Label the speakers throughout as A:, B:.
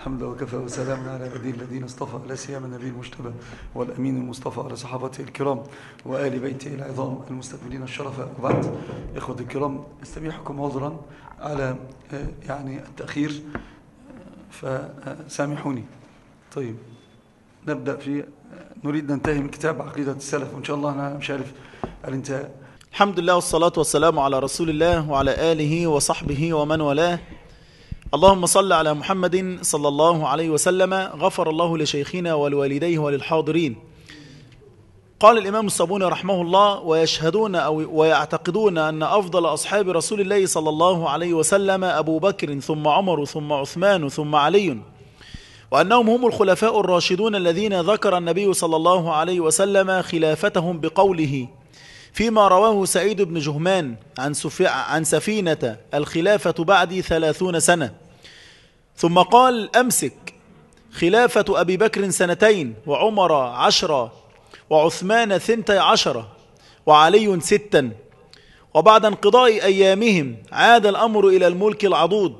A: الحمد وكفى وسلام على عباده الذين اصطفى لا سيما النبي المجتبى والأمين المصطفى على صحابته الكرام وآل بيته العظام المستقبلين الشرف. وبعد اخوه الكرام استبيحكم عذرا على آه، يعني التأخير فسامحوني. طيب نبدأ في نريد ننتهي من كتاب عقيدة السلف وإن شاء الله أنا مش عارف الانتهاء.
B: الحمد لله والصلاة والسلام على رسول الله وعلى آله وصحبه ومن والاه. اللهم صل على محمد صلى الله عليه وسلم غفر الله لشيخنا ولوالديه وللحاضرين. قال الإمام الصابوني رحمه الله ويشهدون أو ويعتقدون أن أفضل أصحاب رسول الله صلى الله عليه وسلم أبو بكر ثم عمر ثم عثمان ثم علي وأنهم هم الخلفاء الراشدون الذين ذكر النبي صلى الله عليه وسلم خلافتهم بقوله فيما رواه سعيد بن جهمان عن, عن سفينة الخلافة بعد ثلاثون سنة. ثم قال أمسك خلافة أبي بكر سنتين وعمر عشرة وعثمان ثنتي عشرة وعلي ستا. وبعد انقضاء أيامهم عاد الأمر إلى الملك العضود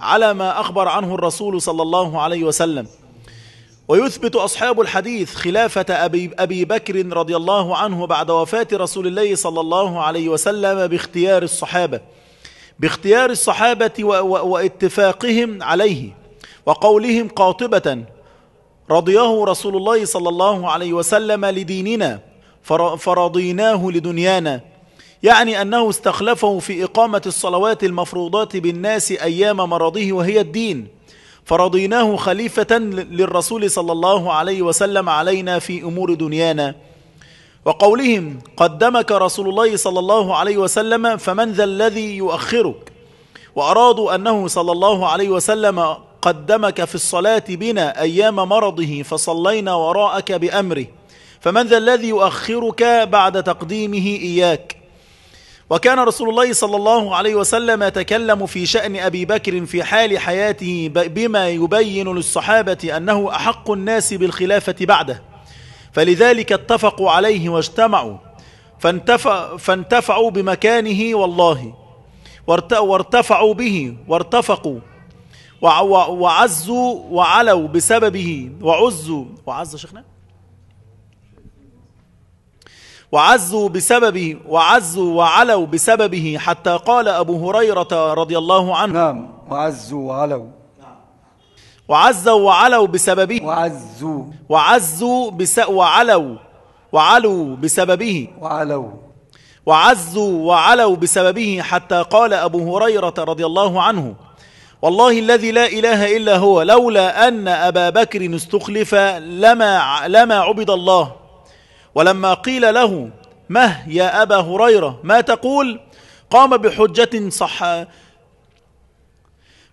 B: على ما أخبر عنه الرسول صلى الله عليه وسلم. ويثبت أصحاب الحديث خلافة أبي, أبي بكر رضي الله عنه بعد وفاة رسول الله صلى الله عليه وسلم باختيار الصحابة باختيار الصحابة واتفاقهم عليه وقولهم قاطبة رضيه رسول الله صلى الله عليه وسلم لديننا فرضيناه لدنيانا يعني أنه استخلفه في إقامة الصلوات المفروضات بالناس أيام مرضه وهي الدين. فرضيناه خليفة للرسول صلى الله عليه وسلم علينا في أمور دنيانا. وقولهم قدمك رسول الله صلى الله عليه وسلم فمن ذا الذي يؤخرك؟ وأرادوا أنه صلى الله عليه وسلم قدمك في الصلاة بنا أيام مرضه فصلينا وراءك بأمره. فمن ذا الذي يؤخرك بعد تقديمه إياك؟ وكان رسول الله صلى الله عليه وسلم يتكلم في شأن أبي بكر في حال حياته بما يبين للصحابة أنه أحق الناس بالخلافة بعده. فلذلك اتفقوا عليه واجتمعوا. فانتفع فانتفعوا بمكانه والله. وارتفعوا به وارتفقوا. وعزوا وعلوا بسببه. وعزوا. وعز شيخنا؟ وعزوا بسببه وعزوا وعلوا بسببه حتى قال أبو هريرة رضي الله عنه.
A: نعم وعزوا وعلوا.
B: وعزوا وعلوا بسببه.
A: وعزوا.
B: وعزوا بس وعلوا وعلوا بسببه.
A: وعلوا.
B: وعزوا وعلوا بسببه حتى قال أبو هريرة رضي الله عنه. والله الذي لا إله إلا هو لولا أن أبا بكر استخلف لما, لما عبد الله. ولما قيل له مه يا أبا هريرة ما تقول؟ قام بحجة صح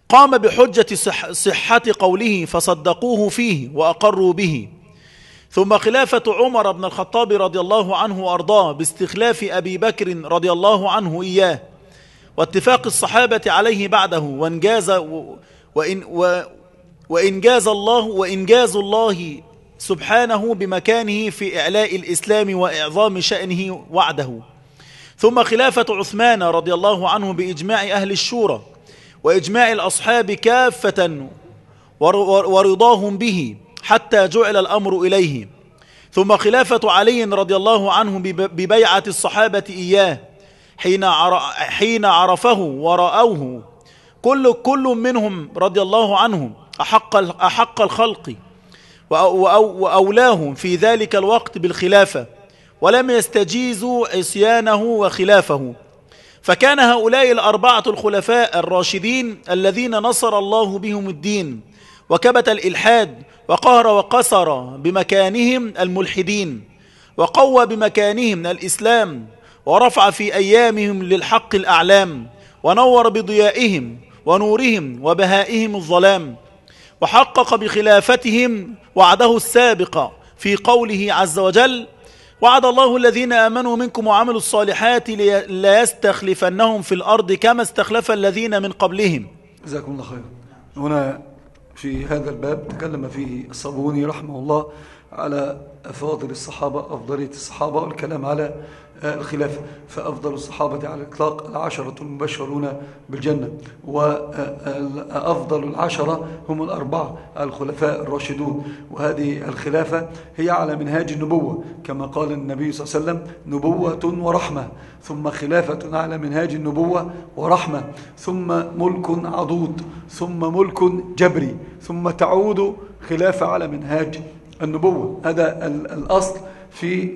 B: قام بحجة صح صحة قوله فصدقوه فيه وأقروا به. ثم خلافة عمر بن الخطاب رضي الله عنه وأرضاه باستخلاف أبي بكر رضي الله عنه إياه. واتفاق الصحابة عليه بعده وانجاز وإن و وإنجاز الله وإنجاز الله سبحانه بمكانه في إعلاء الإسلام وإعظام شأنه وعده. ثم خلافة عثمان رضي الله عنه بإجماع أهل الشورى وإجماع الأصحاب كافة ورضاهم به حتى جعل الأمر إليه. ثم خلافة علي رضي الله عنه ببيعة الصحابة إياه حين حين عرفه ورأوه. كل كل منهم رضي الله عنهم أحق أحق الخلق. وأولاهم في ذلك الوقت بالخلافة ولم يستجيزوا عصيانه وخلافه. فكان هؤلاء الأربعة الخلفاء الراشدين الذين نصر الله بهم الدين وكبت الإلحاد وقهر وقصر بمكانهم الملحدين وقوى بمكانهم الإسلام ورفع في أيامهم للحق الأعلام ونور بضيائهم ونورهم وبهائهم الظلام. وحقق بخلافتهم وعده السابق في قوله عز وجل وعد الله الذين آمنوا منكم وعملوا الصالحات لا يستخلفنهم في الأرض كما استخلف الذين من قبلهم.
A: جزاكم الله خير هنا في هذا الباب تكلم فيه الصابوني رحمه الله على أفاضل الصحابة أفضلية الصحابة والكلام على الخلافة فأفضل الصحابة على الإطلاق العشرة المبشرون بالجنة وأفضل العشرة هم الأربعة الخلفاء الراشدون. وهذه الخلافة هي على منهاج النبوة كما قال النبي صلى الله عليه وسلم نبوة ورحمة ثم خلافة على منهاج النبوة ورحمة ثم ملك عضوض ثم ملك جبري ثم تعود خلافة على منهاج النبوة. هذا الأصل. في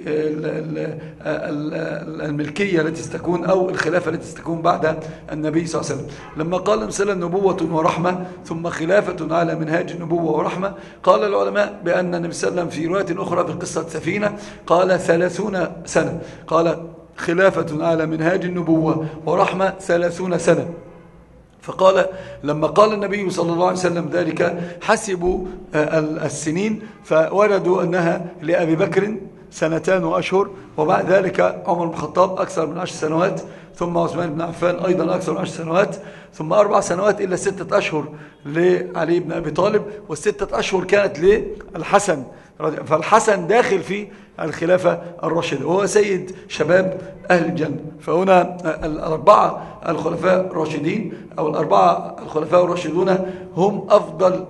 A: الملكية التي ستكون أو الخلافة التي ستكون بعد النبي صلى الله عليه وسلم. لما قال مثلا نبوة ورحمة ثم خلافة على منهاج النبوة ورحمة قال العلماء بأن النبي صلى الله عليه وسلم في رواية أخرى في قصة سفينة قال ثلاثون سنة. قال خلافة على منهاج النبوة ورحمة ثلاثون سنة. فقال لما قال النبي صلى الله عليه وسلم ذلك حسبوا السنين فوردوا أنها لأبي بكر سنتان وأشهر وبعد ذلك عمر بن الخطاب أكثر من عشر سنوات ثم عثمان بن عفان أيضا أكثر من عشر سنوات ثم أربع سنوات إلا ستة أشهر لعلي بن أبي طالب والستة أشهر كانت للحسن. فالحسن داخل في الخلافة الراشدة وهو سيد شباب أهل الجنة. فهنا الأربعة الخلفاء الراشدين أو الأربعة الخلفاء الراشدون هم أفضل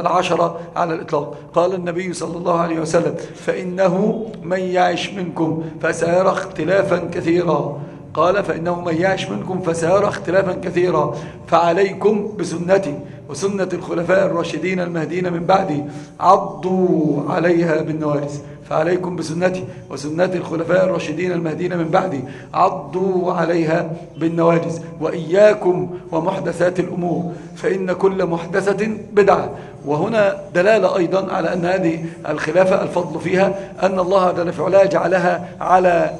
A: العشرة على الإطلاق. قال النبي صلى الله عليه وسلم فإنه من يعش منكم فسيرى اختلافا كثيرا. قال فإنه من يعش منكم فسيرى اختلافا كثيرا. فعليكم بسنتي. وسنة الخلفاء الراشدين المهدين من بعدي عضوا عليها بالنوارس فعليكم بسنتي وسنة الخلفاء الراشدين المهدين من بعدي. عضوا عليها بالنواجز وإياكم ومحدثات الأمور فإن كل محدثة بدعة. وهنا دلالة أيضا على أن هذه الخلافة الفضل فيها أن الله جل في جعلها على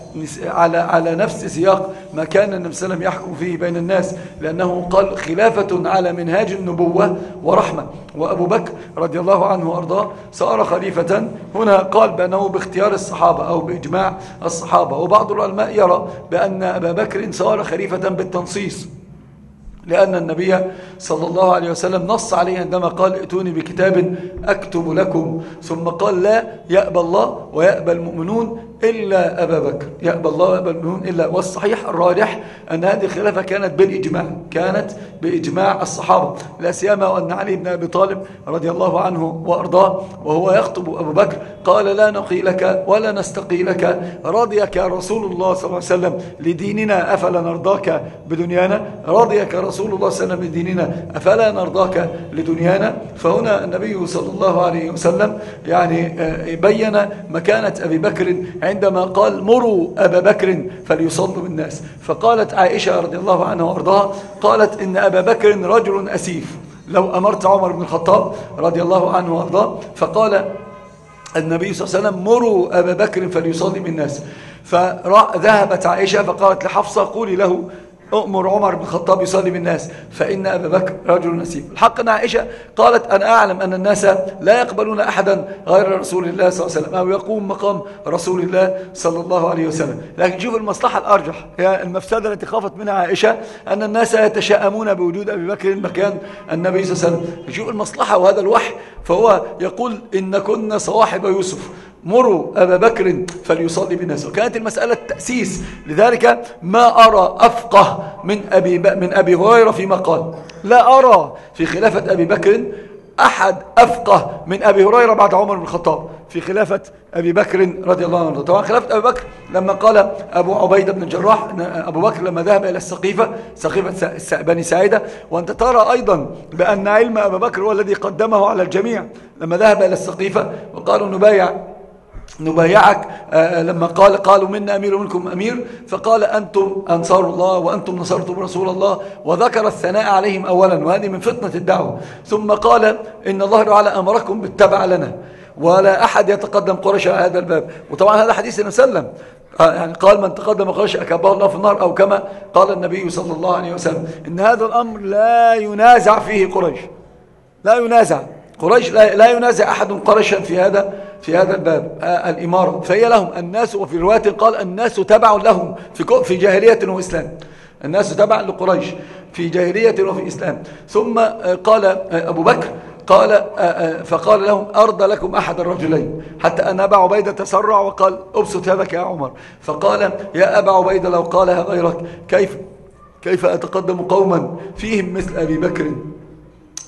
A: على على نفس سياق ما كان النبي صلى الله عليه وسلم يحكم فيه بين الناس لأنه قال خلافة على منهاج النبوة ورحمة. وأبو بكر رضي الله عنه وأرضاه صار خليفة. هنا قال بأنه باختيار الصحابة أو بإجماع الصحابة. وبعض العلماء يرى بأن أبا بكر صار خليفة بالتنصيص لأن النبي صلى الله عليه وسلم نص عليه عندما قال ائتوني بكتاب أكتب لكم. ثم قال لا يأبى الله ويأبى المؤمنون إلا أبا بكر. يأبى الله ويأبى المؤمنون إلا. والصحيح الراجح أن هذه الخلافة كانت بالإجماع كانت بإجماع الصحابة. لا سيما وأن علي بن أبي طالب رضي الله عنه وأرضاه وهو يخطب أبو بكر قال لا نقي لك ولا نستقي لك رضيك رسول الله صلى الله عليه وسلم لديننا أفلا نرضاك بدنيانا؟ رضيك رسول الله صلى الله عليه وسلم لديننا أفلا نرضاك لدنيانا؟ فهنا النبي صلى الله عليه وسلم يعني آه، بين مكانة أبي بكر عندما قال مروا أبا بكر فليصلوا بالناس. فقالت عائشة رضي الله عنها وأرضاها قالت إن أبا بكر رجل أسيف. لو أمرت عمر بن الخطاب رضي الله عنه وأرضاه. فقال النبي صلى الله عليه وسلم مروا أبا بكر فليصلي بالناس. فذهبت عائشة فقالت لحفصة قولي له أؤمر عمر بن الخطاب يصلي بالناس فإن أبا بكر رجل نسيب. الحق أن عائشة قالت أنا أعلم أن الناس لا يقبلون أحدا غير رسول الله صلى الله عليه وسلم. أو يقوم مقام رسول الله صلى الله عليه وسلم. لكن شوف المصلحة الأرجح هي المفسدة التي خافت منها عائشة أن الناس يتشاءمون بوجود أبي بكر مكان النبي صلى الله عليه وسلم. شوف المصلحة وهذا الوحي فهو يقول إن كنا صواحب يوسف. مروا أبا بكر فليصلي بالناس. وكانت المسألة تأسيس لذلك ما أرى أفقه من أبي, من أبي هريرة فيما قال. لا أرى في خلافة أبي بكر أحد أفقه من أبي هريرة بعد عمر بن الخطاب. في خلافة أبي بكر رضي الله عنه. طبعا خلافة أبي بكر لما قال أبو عبيدة بن الجراح أبو بكر لما ذهب إلى السقيفة سقيفة بني سعيدة وأنت ترى أيضا بأن علم أبي بكر هو الذي قدمه على الجميع. لما ذهب إلى السقيفة وقالوا نبايع نبايعك آه، آه، لما قال قالوا منا أمير ومنكم أمير فقال أنتم أنصار الله وأنتم نصرتم رسول الله وذكر الثناء عليهم أولا وهذه من فتنة الدعوة. ثم قال إن الله تعالى أمركم بالتبع لنا ولا أحد يتقدم قريش على هذا الباب. وطبعا هذا حديث النبي صلى الله عليه وسلم. آه، يعني قال من تقدم قريش أكبه الله في النار أو كما قال النبي صلى الله عليه وسلم. إن هذا الأمر لا ينازع فيه قريش. لا ينازع. قريش لا ينازع أحد قريشا في هذا في هذا الباب. آه، الإمارة. فهي لهم. الناس وفي رواية قال الناس تبع لهم في في جاهلية وإسلام الناس تبع لقريش في جاهلية وفي إسلام. ثم قال أبو بكر قال فقال لهم أرضى لكم أحد الرجلين. حتى أن أبا عبيدة تسرع وقال أبسط يدك يا عمر. فقال يا أبا عبيدة لو قالها غيرك كيف كيف أتقدم قوما فيهم مثل أبي بكر؟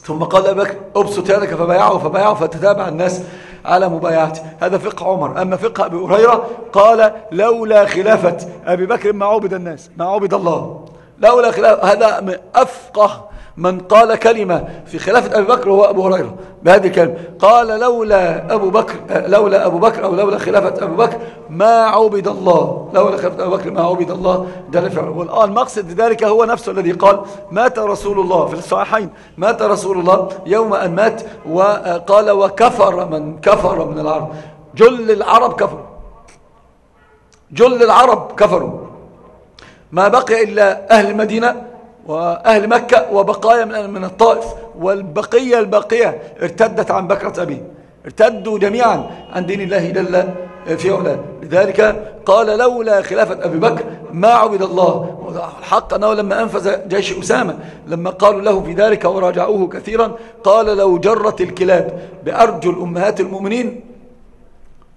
A: ثم قال أبي بكر أبسط يدك فبايعه فبايعه فتتابع الناس. على مبايعته هذا فقه عمر. أما فقه أبي هريرة قال لولا خلافة أبي بكر ما عبد الناس ما عبد الله. لولا خلافة هذا أفقه من قال كلمة في خلافة أبي بكر هو أبو هريرة بهذه الكلمة. قال لولا أبو بكر لولا أبو بكر أو لولا خلافة أبو بكر ما عبد الله. لولا خلافة أبو بكر ما عبد الله. جل في والآن المقصد ذلك هو نفسه الذي قال مات رسول الله في الصحيحين. مات رسول الله يوم أن مات وقال وكفر من كفر من العرب. جل العرب كفروا. جل العرب كفروا. ما بقي إلا أهل المدينة وأهل مكة وبقايا من الطائف والبقية الباقية ارتدت عن بكرة أبيه ارتدوا جميعا عن دين الله جل في علاه. لذلك قال لولا خلافة أبي بكر ما عبد الله. الحق أنه لما أنفذ جيش أسامة لما قالوا له في ذلك وراجعوه كثيرا قال لو جرت الكلاب بأرجل أمهات المؤمنين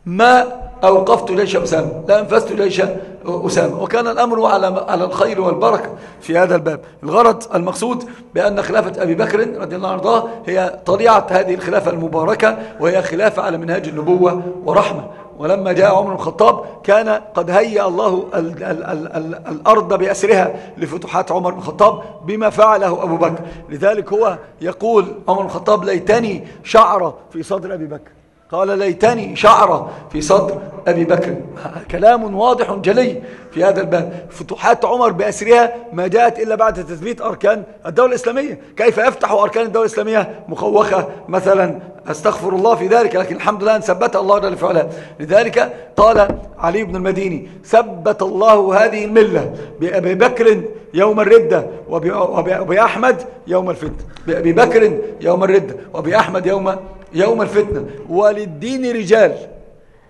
A: ما أوقفت جيش أسامة؟ لا أنفذت جيش أسامة؟ وكان الأمر على على الخير والبركة في هذا الباب. الغرض المقصود بأن خلافة أبي بكر رضي الله عنه هي طليعة هذه الخلافة المباركة وهي خلافة على منهاج النبوة ورحمة. ولما جاء عمر الخطاب كان قد هيأ الله ال ال ال ال الأرض بأسرها لفتوحات عمر الخطاب بما فعله أبو بكر. لذلك هو يقول عمر الخطاب ليتني شعر في صدر أبي بكر. قال ليتني شعر في صدر أبي بكر. كلام واضح جلي في هذا الباب. فتوحات عمر بأسرها ما جاءت إلا بعد تثبيت أركان الدولة الإسلامية. كيف يفتح أركان الدولة الإسلامية؟ مخوخة. مثلا أستغفر الله في ذلك لكن الحمد لله أن ثبت الله جل فعلا لذلك قال علي بن المديني ثبت الله هذه الملة بأبي بكر يوم الردة وبأبي أحمد يوم الفتن بأبي بكر يوم الردة وبأبي أحمد يوم يوم الفتنة. وللدين رجال.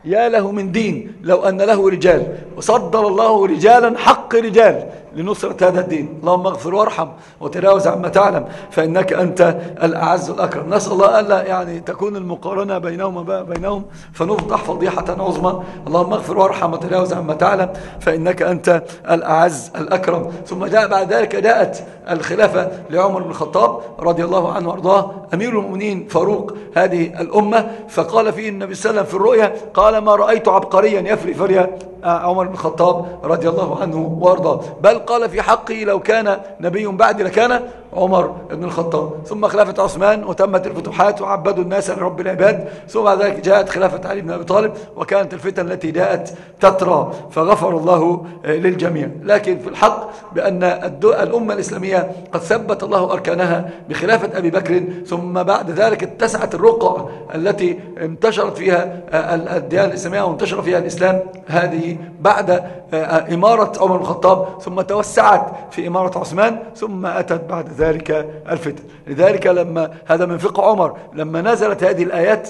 A: يا له من دين. لو أن له رجال. وصدر الله رجالا حق رجال. لنصرة هذا الدين. اللهم اغفر وارحم وتجاوز عما تعلم فإنك أنت الأعز الأكرم نسأل الله ألا يعني تكون المقارنة بينهم بينهم فنفضح فضيحة عظمى. اللهم اغفر وارحم وتجاوز عما تعلم فإنك أنت الأعز الأكرم. ثم جاء بعد ذلك جاءت الخلافة لعمر بن الخطاب رضي الله عنه وأرضاه أمير المؤمنين فاروق هذه الأمة. فقال فيه النبي صلى الله عليه وسلم في الرؤيا قال ما رأيت عبقريا يفري فريا عمر بن الخطاب رضي الله عنه وأرضاه. بل قال في حقه لو كان نبي بعد لكان عمر بن الخطاب. ثم خلافة عثمان وتمت الفتوحات وعبدوا الناس لرب العباد. ثم بعد ذلك جاءت خلافة علي بن أبي طالب وكانت الفتن التي جاءت تترى. فغفر الله للجميع. لكن في الحق بأن الأمة الإسلامية قد ثبت الله أركانها بخلافة أبي بكر. ثم بعد ذلك اتسعت الرقع التي انتشرت فيها الديانة الإسلامية وانتشر فيها الإسلام هذه بعد إمارة عمر بن الخطاب ثم توسعت في إمارة عثمان ثم أتت بعد ذلك الفتن. لذلك لما هذا من فقه عمر لما نزلت هذه الآيات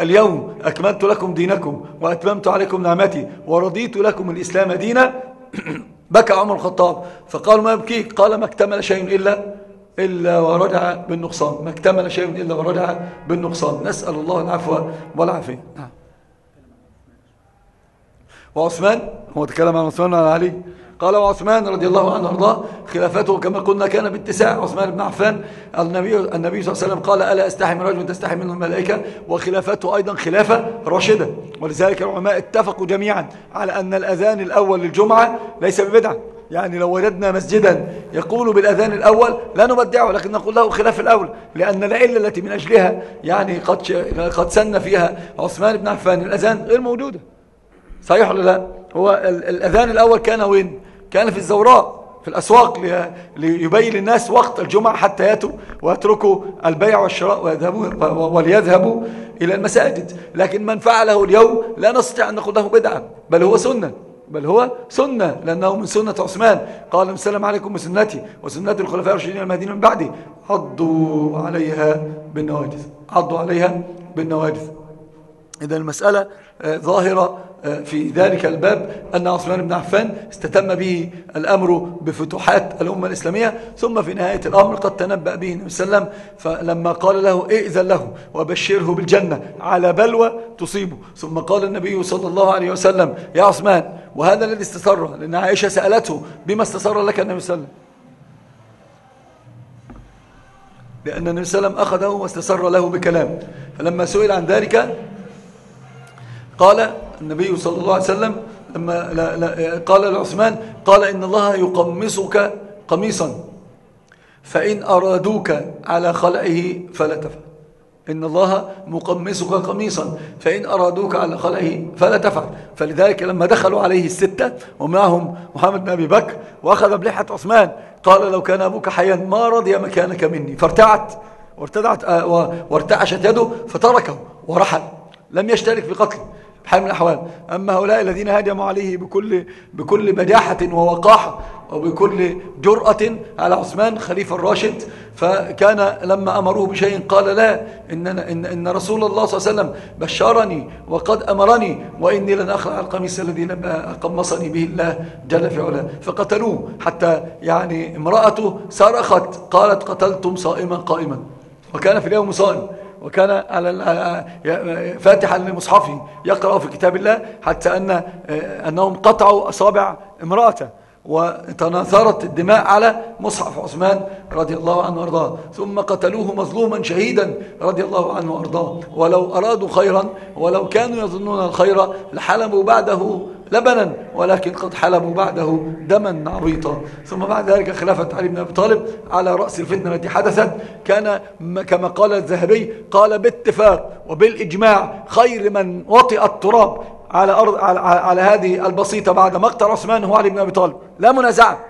A: اليوم أكملت لكم دينكم وأتممت عليكم نعمتي ورضيت لكم الإسلام دينا بكى عمر الخطاب. فقال ما يبكيك؟ قال ما اكتمل شيء إلا إلا ورجع بالنقصان. ما اكتمل شيء إلا ورجع بالنقصان. نسأل الله العفو والعافية. نعم. وعثمان هو تكلم عن عثمان وعن علي. قال وعثمان رضي الله عنه وأرضاه خلافته كما قلنا كان باتساع عثمان بن عفان. النبي النبي صلى الله عليه وسلم قال ألا أستحي من رجل تستحي منه الملائكة؟ وخلافته أيضا خلافة راشدة. ولذلك العلماء اتفقوا جميعا على أن الأذان الأول للجمعة ليس ببدعة. يعني لو وجدنا مسجدا يقول بالأذان الأول لا نبدعه لكن نقول له خلاف الأول. لأن العلة التي من أجلها يعني قد, قد سن فيها عثمان بن عفان الأذان غير موجودة. صحيح ولا لا؟ هو الأذان الأول كان وين؟ كان في الزوراء في الأسواق ليبين للناس وقت الجمعة حتى يأتوا ويتركوا البيع والشراء ويذهبوا وليذهبوا إلى المساجد. لكن من فعله اليوم لا نستطيع أن نقول له بدعة بل هو سنة بل هو سنة لأنه من سنة عثمان. قال السلام عليكم بسنتي وسنة الخلفاء الراشدين المهديين من بعدي. عضوا عليها بالنواجذ عضوا عليها بالنواجذ. إذا المسألة ظاهرة آه، في ذلك الباب أن عثمان بن عفان استتم به الأمر بفتوحات الأمة الإسلامية ثم في نهاية الأمر قد تنبأ به النبي صلى الله عليه وسلم فلما قال له ائذن له وبشره بالجنة على بلوى تصيبه. ثم قال النبي صلى الله عليه وسلم يا عثمان وهذا الذي استسر؟ لأن عائشة سألته بما استسر لك النبي صلى الله عليه وسلم؟ لأن النبي صلى الله عليه وسلم أخذه واستسر له بكلام. فلما سئل عن ذلك قال النبي صلى الله عليه وسلم لما لا لا قال لعثمان قال إن الله يقمصك قميصا فإن أرادوك على خلعه فلا تفعل. إن الله مقمصك قميصا فإن أرادوك على خلعه فلا تفعل. فلذلك لما دخلوا عليه الستة ومعهم محمد بن أبي بكر وأخذ بلحة عثمان قال لو كان أبوك حيا ما رضي مكانك مني. فارتعت آه، وارتعشت يده فتركه ورحل. لم يشترك في قتله بحال من الأحوال. أما هؤلاء الذين هاجموا عليه بكل, بكل بداحة ووقاحة وبكل جرأة على عثمان خليفة الراشد فكان لما أمروه بشيء قال لا إن, إن, إن رسول الله صلى الله عليه وسلم بشرني وقد أمرني وإني لن أخلع القميص الذي لم قمصني به الله جل في علاه. فقتلوه حتى يعني امرأته صرخت قالت قتلتم صائما قائما. وكان في اليوم صائم. وكان على فاتحا لمصحفه يقرأ في كتاب الله حتى أن أنهم قطعوا أصابع امرأته وتناثرت الدماء على مصحف عثمان رضي الله عنه وأرضاه. ثم قتلوه مظلوما شهيدا رضي الله عنه وأرضاه. ولو أرادوا خيرا ولو كانوا يظنون الخير لحلموا بعده لبنا ولكن قد حلبوا بعده دما عبيطا. ثم بعد ذلك خلافة علي بن أبي طالب على رأس الفتنة التي حدثت كان كما قال الذهبي قال باتفاق وبالإجماع خير من وطئ التراب على, أرض على, على هذه البسيطة بعد مقتل عثمان هو علي بن أبي طالب. لا منازعة.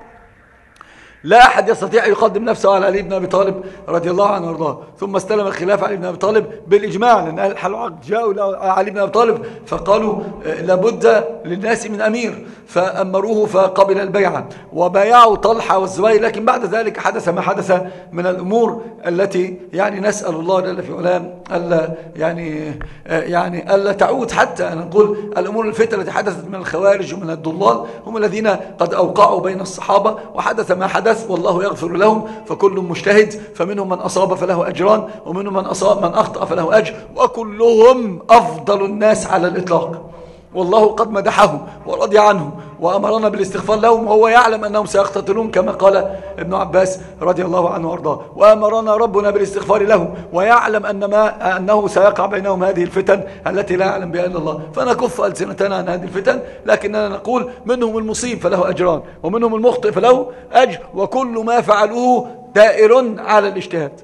A: لا أحد يستطيع أن يقدم نفسه على علي بن أبي طالب رضي الله عنه وأرضاه. ثم استلم الخلافة علي بن أبي طالب بالإجماع لأن أهل الحل والعقد جاءوا علي بن أبي طالب فقالوا آه، لابد للناس من أمير فأمروه فقبل البيعة. وبايعوا طلحة والزبير لكن بعد ذلك حدث ما حدث من الأمور التي يعني نسأل الله جل في علام ألا يعني آه، يعني ألا تعود. حتى أنا نقول الأمور الفتنة التي حدثت من الخوارج ومن الضلال هم الذين قد أوقعوا بين الصحابة وحدث ما حدث حدث والله يغفر لهم فكل مجتهد فمنهم من أصاب فله أجران ومنهم من, أصاب من أخطأ فله أجر وكلهم أفضل الناس على الإطلاق. والله قد مدحهم ورضي عنهم وأمرنا بالاستغفار لهم وهو يعلم أنهم سيقتتلون كما قال ابن عباس رضي الله عنه وأرضاه. وأمرنا ربنا بالاستغفار لهم ويعلم أن ما أنه سيقع بينهم هذه الفتن التي لا يعلم بها إلا الله. فنكف ألسنتنا عن هذه الفتن لكننا نقول منهم المصيب فله أجران ومنهم المخطئ فله أجر وكل ما فعلوه دائر على الاجتهاد.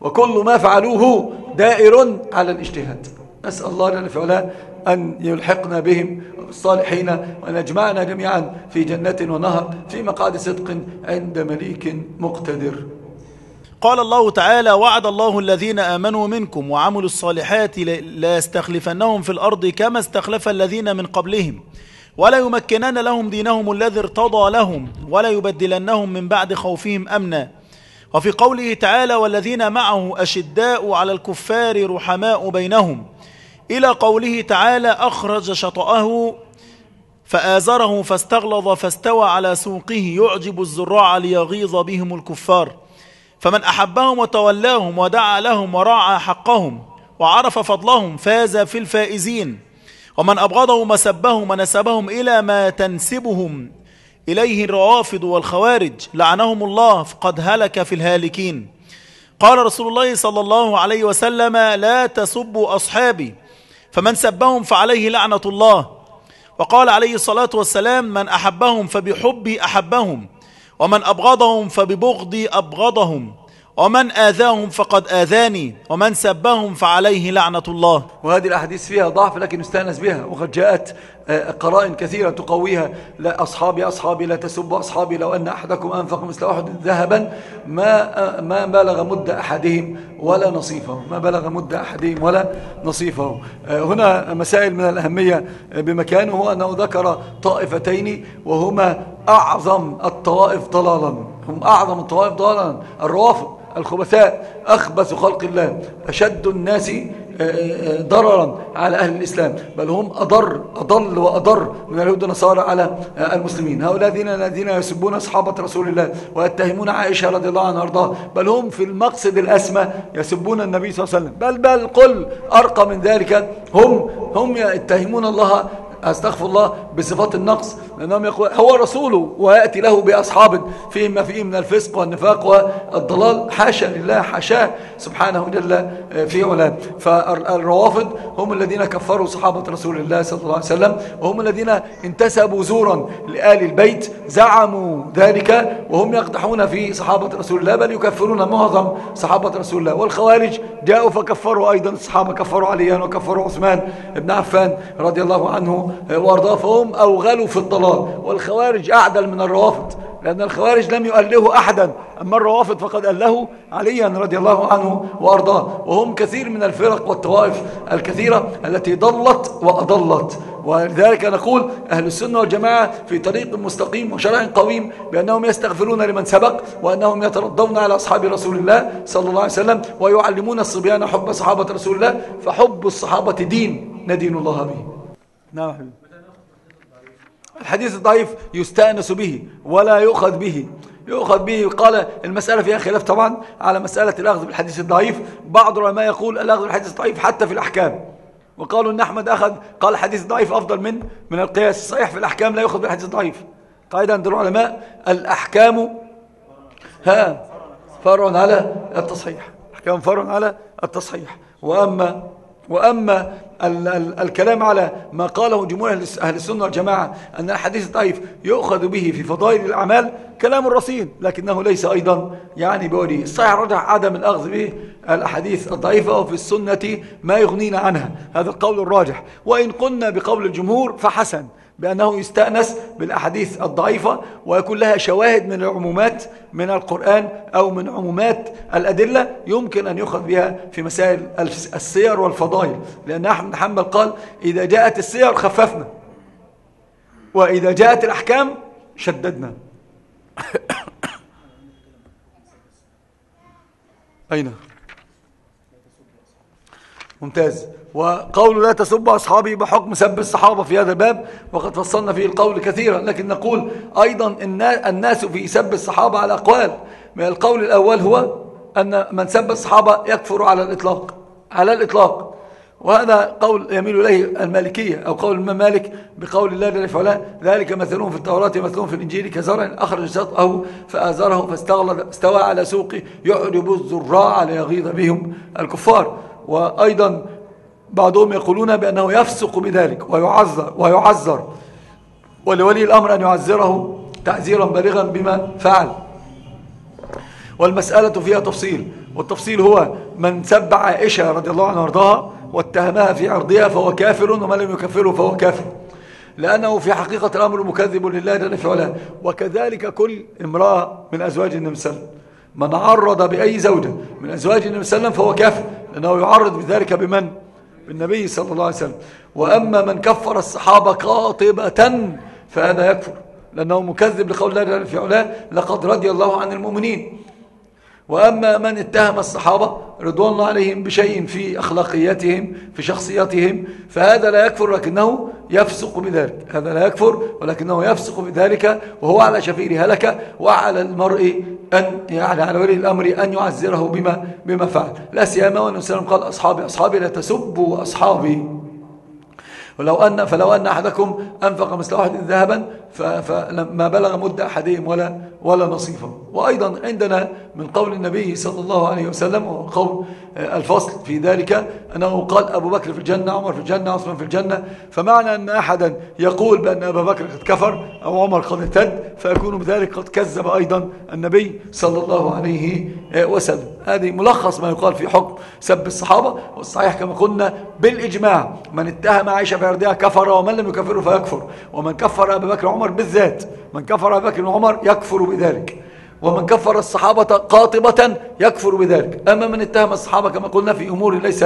A: وكل ما فعلوه دائر على الاجتهاد. نسأل الله في علاه أن يلحقنا بهم الصالحين وأن يجمعنا جميعا في جنة ونهر في مقعد صدق عند مليك مقتدر.
B: قال الله تعالى وعد الله الذين آمنوا منكم وعملوا الصالحات لا يستخلفنهم في الأرض كما استخلف الذين من قبلهم ولا يمكنن لهم دينهم الذي ارتضى لهم ولا يبدلنهم من بعد خوفهم أمنا. وفي قوله تعالى والذين معه أشداء على الكفار رحماء بينهم. إلى قوله تعالى أخرج شطأه فآزره فاستغلظ فاستوى على سوقه يعجب الزراع ليغيظ بهم الكفار. فمن أحبهم وتولاهم ودعا لهم وراعى حقهم وعرف فضلهم فاز في الفائزين. ومن أبغضهم وسبهم ونسبهم إلى ما تنسبهم إليه الروافض والخوارج لعنهم الله فقد هلك في الهالكين. قال رسول الله صلى الله عليه وسلم لا تسبوا أصحابي فمن سبهم فعليه لعنة الله. وقال عليه الصلاة والسلام من أحبهم فبحبي أحبهم ومن أبغضهم فببغضي أبغضهم ومن آذاهم فقد آذاني ومن سبهم فعليه لعنة الله.
A: وهذه الأحاديث فيها ضعف لكن استانس بها وقد جاءت قرائن كثيرة تقويها لا أصحابي أصحابي لا تسبوا أصحابي لو أن أحدكم أنفق مثل أحد ذهبا ما ما بلغ مد أحدهم ولا نصيفه ما بلغ مد أحدهم ولا نصيفه. هنا مسائل من الأهمية بمكانه أنه ذكر طائفتين وهما أعظم الطوائف ضلالا. هم أعظم الطوائف ضلالا. الروافض الخبثاء أخبث خلق الله أشد الناس ضررا على أهل الإسلام بل هم أضر أضل وأضر من اليهود والنصارى على المسلمين. هؤلاء الذين الذين يسبون أصحابة رسول الله ويتهمون عائشة رضي الله عنها وأرضاها بل هم في المقصد الأسمى يسبون النبي صلى الله عليه وسلم. بل بل قل أرقى من ذلك هم هم يتهمون الله أستغفر الله بصفات النقص لأنهم يقول هو رسوله ويأتي له بأصحاب فيهم ما فيه من الفسق والنفاق والضلال حاشا لله حاشاه سبحانه جل في علاه. فالروافض هم الذين كفروا صحابة رسول الله صلى الله عليه وسلم وهم الذين انتسبوا زورا لآل البيت زعموا ذلك وهم يقدحون في صحابة رسول الله بل يكفرون معظم صحابة رسول الله. والخوارج جاءوا فكفروا أيضا الصحابة كفروا عليا وكفروا عثمان بن عفان رضي الله عنه وأرضاه فهم أوغلوا في الضلال. والخوارج. أعدل من الروافض لأن الخوارج لم يؤله أحدا. أما الروافض فقد أله عليا رضي الله عنه وأرضاه. وهم كثير من الفرق والطوائف الكثيرة التي ضلت وأضلت. ولذلك نقول أهل السنة والجماعة في طريق مستقيم وشرع قويم بأنهم يستغفرون لمن سبق وأنهم يترضون على أصحاب رسول الله صلى الله عليه وسلم ويعلمون الصبيان حب صحابة رسول الله فحب الصحابة دين ندين الله به. نعم. الحديث الضعيف يستأنس به ولا يؤخذ به. يؤخذ به. قال المسألة فيها خلاف طبعا على مسألة الأخذ بالحديث الضعيف. بعض العلماء يقول الأخذ بالحديث الضعيف حتى في الأحكام. وقالوا أن أحمد أخذ قال الحديث الضعيف أفضل من من القياس الصحيح في الأحكام لا يؤخذ بالحديث الضعيف. قاعدة عند العلماء الأحكام ها فرع على التصحيح. أحكام فرع على التصحيح. وأما وأما الكلام على ما قاله جمهور أهل السنة والجماعة أن الحديث الضعيف يؤخذ به في فضائل الأعمال كلام الرصين لكنه ليس أيضا يعني بولي. الصحيح رجح عدم الأخذ به الأحاديث الضعيفة وفي السنة ما يغنينا عنها. هذا القول الراجح. وإن قلنا بقول الجمهور فحسن. بأنه يستأنس بالأحاديث الضعيفة ويكون لها شواهد من العمومات من القرآن أو من عمومات الأدلة يمكن أن يؤخذ بها في مسائل السير والفضائل. لأن أحمد حنبل قال إذا جاءت السير خففنا وإذا جاءت الأحكام شددنا. أين؟ ممتاز. وقول لا تسب أصحابي بحكم سب الصحابة في هذا الباب وقد فصلنا فيه القول كثيرا. لكن نقول أيضا إن الناس في سب الصحابة على أقوال. من القول الأول هو أن من سب الصحابة يكفر على الإطلاق على الإطلاق. وهذا قول يميل إليه المالكية أو قول الإمام مالك بقول الله جل وعلا ذلك مثلهم في التوراة مثلهم في الإنجيل كزرع أخرج شطأه فآزره فاستغلظ استوى على سوقه يعرب الزراع ليغيظ بهم الكفار. وأيضا بعضهم يقولون بأنه يفسق بذلك ويعذر, ويعذر. ولولي الأمر أن يعذره تعزيرا بالغا بما فعل. والمسألة فيها تفصيل. والتفصيل هو من سب عائشة رضي الله عنها وارضاها واتهمها في عرضها فهو كافر ومن لم يكفره فهو كافر. لأنه في حقيقة الأمر مكذب لله جل في وكذلك كل امرأة من أزواج النبي صلى الله عليه وسلم. من عرض بأي زوجة من أزواج النبي صلى الله عليه وسلم فهو كافر. لأنه يعرض بذلك بمن؟ بالنبي صلى الله عليه وسلم. وأما من كفر الصحابة قاطبة فهذا يكفر لأنه مكذب لقول الله في علاه لقد رضي الله عن المؤمنين. وأما من اتهم الصحابة رضوان الله عليهم بشيء في أخلاقياتهم في شخصياتهم فهذا لا يكفر لكنه يفسق بذلك. هذا لا يكفر ولكنه يفسق بذلك وهو على شفير هلك وعلى المرء أن يعني على ولي الأمر أن يعزره بما, بما فعل. لا سيما وأنه قال أصحابي أصحابي لا تسبوا أصحابي. ولو أن فلو أن أحدكم أنفق مثل واحد ذهبا فما بلغ مد أحدهم ولا ولا نصيفا وأيضا عندنا من قول النبي صلى الله عليه وسلم وقول الفصل في ذلك أنه قال أبو بكر في الجنة عمر في الجنة عثمان في الجنة. فمعنى أن أحدا يقول بأن أبا بكر قد كفر أو عمر قد ارتد فيكون بذلك قد كذب أيضا النبي صلى الله عليه وسلم. هذه ملخص ما يقال في حكم سب الصحابة والصحيح كما قلنا بالإجماع. من اتهم عائشة في كفر ومن لم يكفره فيكفر. ومن كفر أبا بكر وعمر بالذات من كفر أبا بكر وعمر يكفر بذلك. ومن كفر الصحابة قاطبة يكفر بذلك. أما من اتهم الصحابة كما قلنا في أمور ليس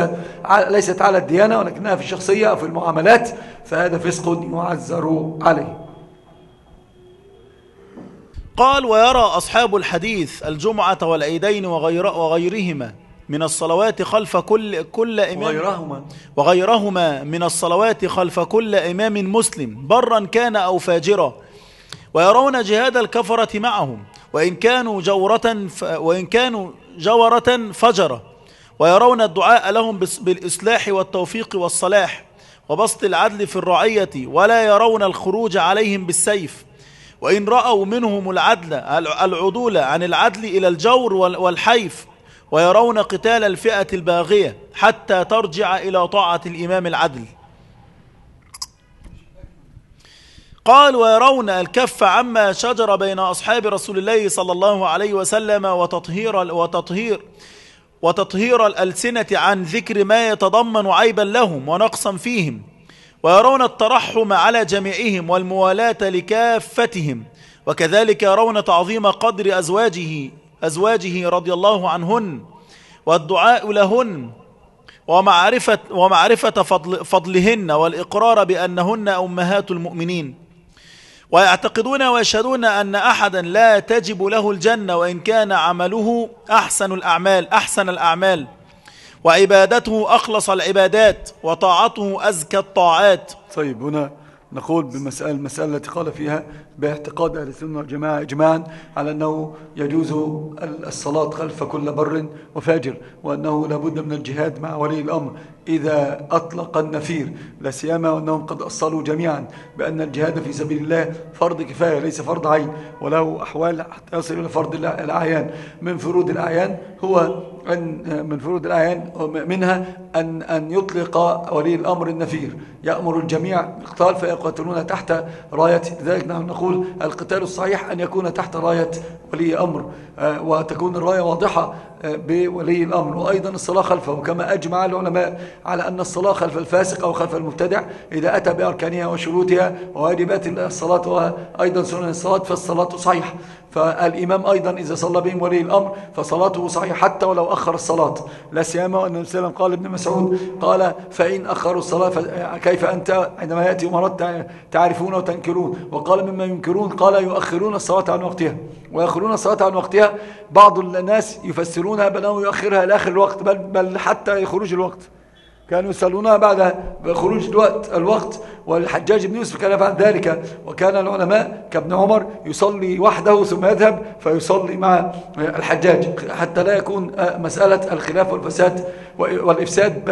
A: ليست على الديانة ولكنها في الشخصية أو في المعاملات فهذا فسق يعذر عليه.
B: قال ويرى أصحاب الحديث الجمعة والعيدين وغير وغيرهما من الصلوات خلف كل كل إمام.
A: وغيرهما.
B: وغيرهما من الصلوات خلف كل إمام مسلم. برا كان أو فاجرا. ويرون جهاد الكفرة معهم. وإن كانوا جورة ف... وإن كانوا جورة فجرة ويرون الدعاء لهم بالإصلاح والتوفيق والصلاح. وبسط العدل في الرعية. ولا يرون الخروج عليهم بالسيف. وإن رأوا منهم العدل الع- العدول عن العدل إلى الجور وال- والحيف. ويرون قتال الفئة الباغية حتى ترجع إلى طاعة الإمام العدل. قال ويرون الكف عما شجر بين أصحاب رسول الله صلى الله عليه وسلم وتطهير وتطهير وتطهير الألسنة عن ذكر ما يتضمن عيبا لهم ونقصا فيهم. ويرون الترحم على جميعهم والموالاة لكافتهم. وكذلك يرون تعظيم قدر أزواجه أزواجه رضي الله عنهن والدعاء لهن ومعرفة, ومعرفة فضل فضلهن والإقرار بأنهن أمهات المؤمنين. ويعتقدون ويشهدون أن أحدا لا تجب له الجنة وإن كان عمله أحسن الأعمال أحسن الأعمال. وعبادته أخلص العبادات وطاعته أزكى الطاعات.
A: طيب هنا نقول بمسألة المسألة التي قال فيها باعتقاد أهل السنة والجماعة إجماعا على أنه يجوز الصلاة خلف كل بر وفاجر وأنه لابد من الجهاد مع ولي الأمر. إذا أطلق النفير لا سيما وأنهم قد أصلوا جميعا بأن الجهاد في سبيل الله فرض كفاية ليس فرض عين وله أحوال حتى يصل إلى فرض الأعيان. من فروض الأعيان هو أن من فروض الأعيان منها أن أن يطلق ولي الأمر النفير. يأمر الجميع بالقتال فيقاتلون تحت راية ذلك نحن نقول القتال الصحيح أن يكون تحت راية ولي أمر آه، وتكون الراية واضحة آه، بولي الأمر. وأيضا الصلاة خلفه وكما أجمع العلماء على أن الصلاة خلف الفاسق أو خلف المبتدع إذا أتى بأركانها وشروطها وواجبات الصلاة وأيضا سنن الصلاة فالصلاة صحيحة. فالإمام أيضا إذا صلى بهم ولي الأمر فصلاته صحيحة حتى ولو أخر الصلاة. لا سيما وأن وسلم قال ابن مسعود قال فإن أخروا الصلاة فكيف أنت؟ عندما يأتي مرات تعرفون وتنكرون. وقال مما ينكرون قال يؤخرون الصلاة عن وقتها. ويأخرون الصلاة عن وقتها بعض الناس يفسرونها بأنه يؤخرها لآخر الوقت بل, بل حتى خروج الوقت. كانوا يصلونها بعد خروج الوقت, الوقت والحجاج بن يوسف كان يفعل ذلك. وكان العلماء كابن عمر يصلي وحده ثم يذهب فيصلي مع الحجاج حتى لا يكون مسألة الخلاف والفساد والإفساد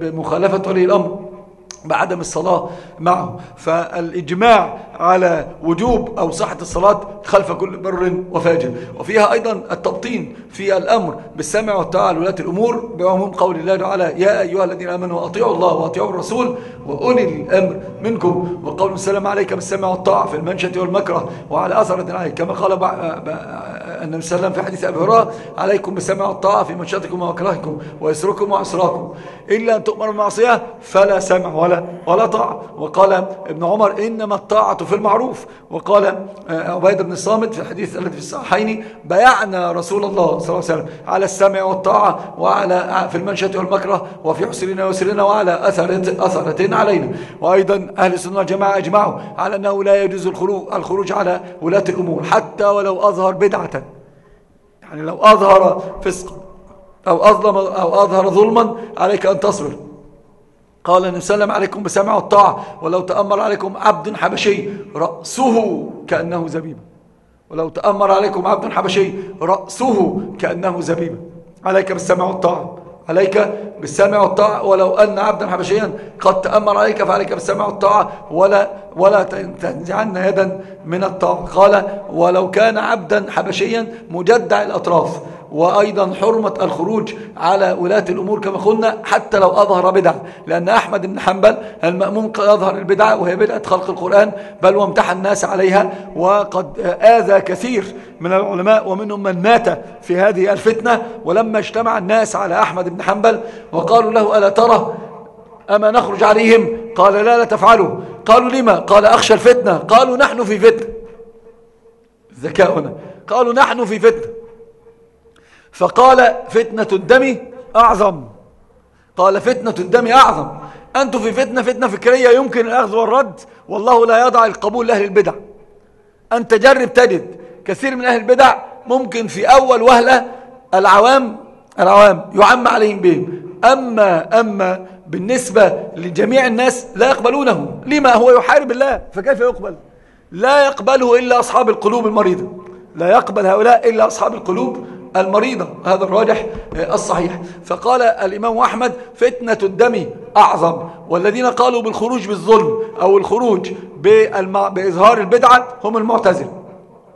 A: بمخالفة ولي الأمر. بعدم الصلاة معه فالإجماع على وجوب أو صحة الصلاة خلف كل بر وفاجر. وفيها أيضا التبطين في الأمر بالسمع والطاعة لولاة الأمور بعموم قول الله تعالى يا أيها الذين آمنوا أطيعوا الله وأطيعوا الرسول وأولي الأمر منكم. وقول السلام عليك بالسمع والطاعة في المنشة والمكره وعلى عليك كما قال النبي صلى الله عليه وسلم في حديث أبي هريرة عليكم بالسمع والطاعة في منشتكم ومكرهكم ويسركم وعسراكم إلا أن تؤمروا بالمعصية فلا سمع ولا ولا طاعة. وقال ابن عمر إنما الطاعة في المعروف. وقال عبيد بن الصامت في الحديث الذي في الصحيحين بايعنا رسول الله صلى الله عليه وسلم على السمع والطاعة وعلى في المنشة والمكره وفي حسرنا ويسرنا وعلى أثرة, أثرة علينا. وأيضا أهل السنة والجماعة أجمعوا على أنه لا يجوز الخروج على ولاة الأمور حتى ولو أظهر بدعة. يعني لو أظهر فسقا أو أظلم أو أظهر ظلما عليك أن تصبر. قال النبي صلى الله عليه وسلم عليكم بسمع والطاعة ولو تأمر عليكم عبد حبشي رأسه كأنه زبيبة ولو تأمر عليكم عبد حبشي رأسه كأنه زبيبة عليك بالسمع والطاعة. عليك بالسمع والطاعة ولو أن عبدا حبشيا قد تأمر عليك فعليك بالسمع والطاعة ولا ولا تنزعن يدا من الطاعة. قال ولو كان عبدا حبشيا مجدع الأطراف. وأيضا حرمة الخروج على ولاة الأمور كما قلنا حتى لو أظهر بدعة لأن أحمد بن حنبل المأموم قد يظهر البدعة وهي بدعة خلق القرآن بل وامتحن الناس عليها وقد آذى كثير من العلماء ومنهم من مات في هذه الفتنة. ولما اجتمع الناس على أحمد بن حنبل وقالوا له ألا ترى أما نخرج عليهم؟ قال لا لا تفعلوا. قالوا لما؟ قال أخشى الفتنة. قالوا نحن في فتنة ذكاؤنا. قالوا نحن في فتنة فقال فتنة الدم أعظم. قال فتنة الدم أعظم. أنتم في فتنة فتنة فكرية يمكن الأخذ والرد. والله لا يضع القبول لأهل البدع. أنت جرب تجد كثير من أهل البدع ممكن في أول وهلة العوام العوام يعم عليهم بهم. أما, أما بالنسبة لجميع الناس لا يقبلونه. لما هو يحارب الله؟ فكيف يقبل؟ لا يقبله إلا أصحاب القلوب المريضة. لا يقبل هؤلاء إلا أصحاب القلوب المريضة هذا الراجح الصحيح. فقال الإمام أحمد فتنة الدم أعظم. والذين قالوا بالخروج بالظلم أو الخروج بإظهار البدعة هم المعتزل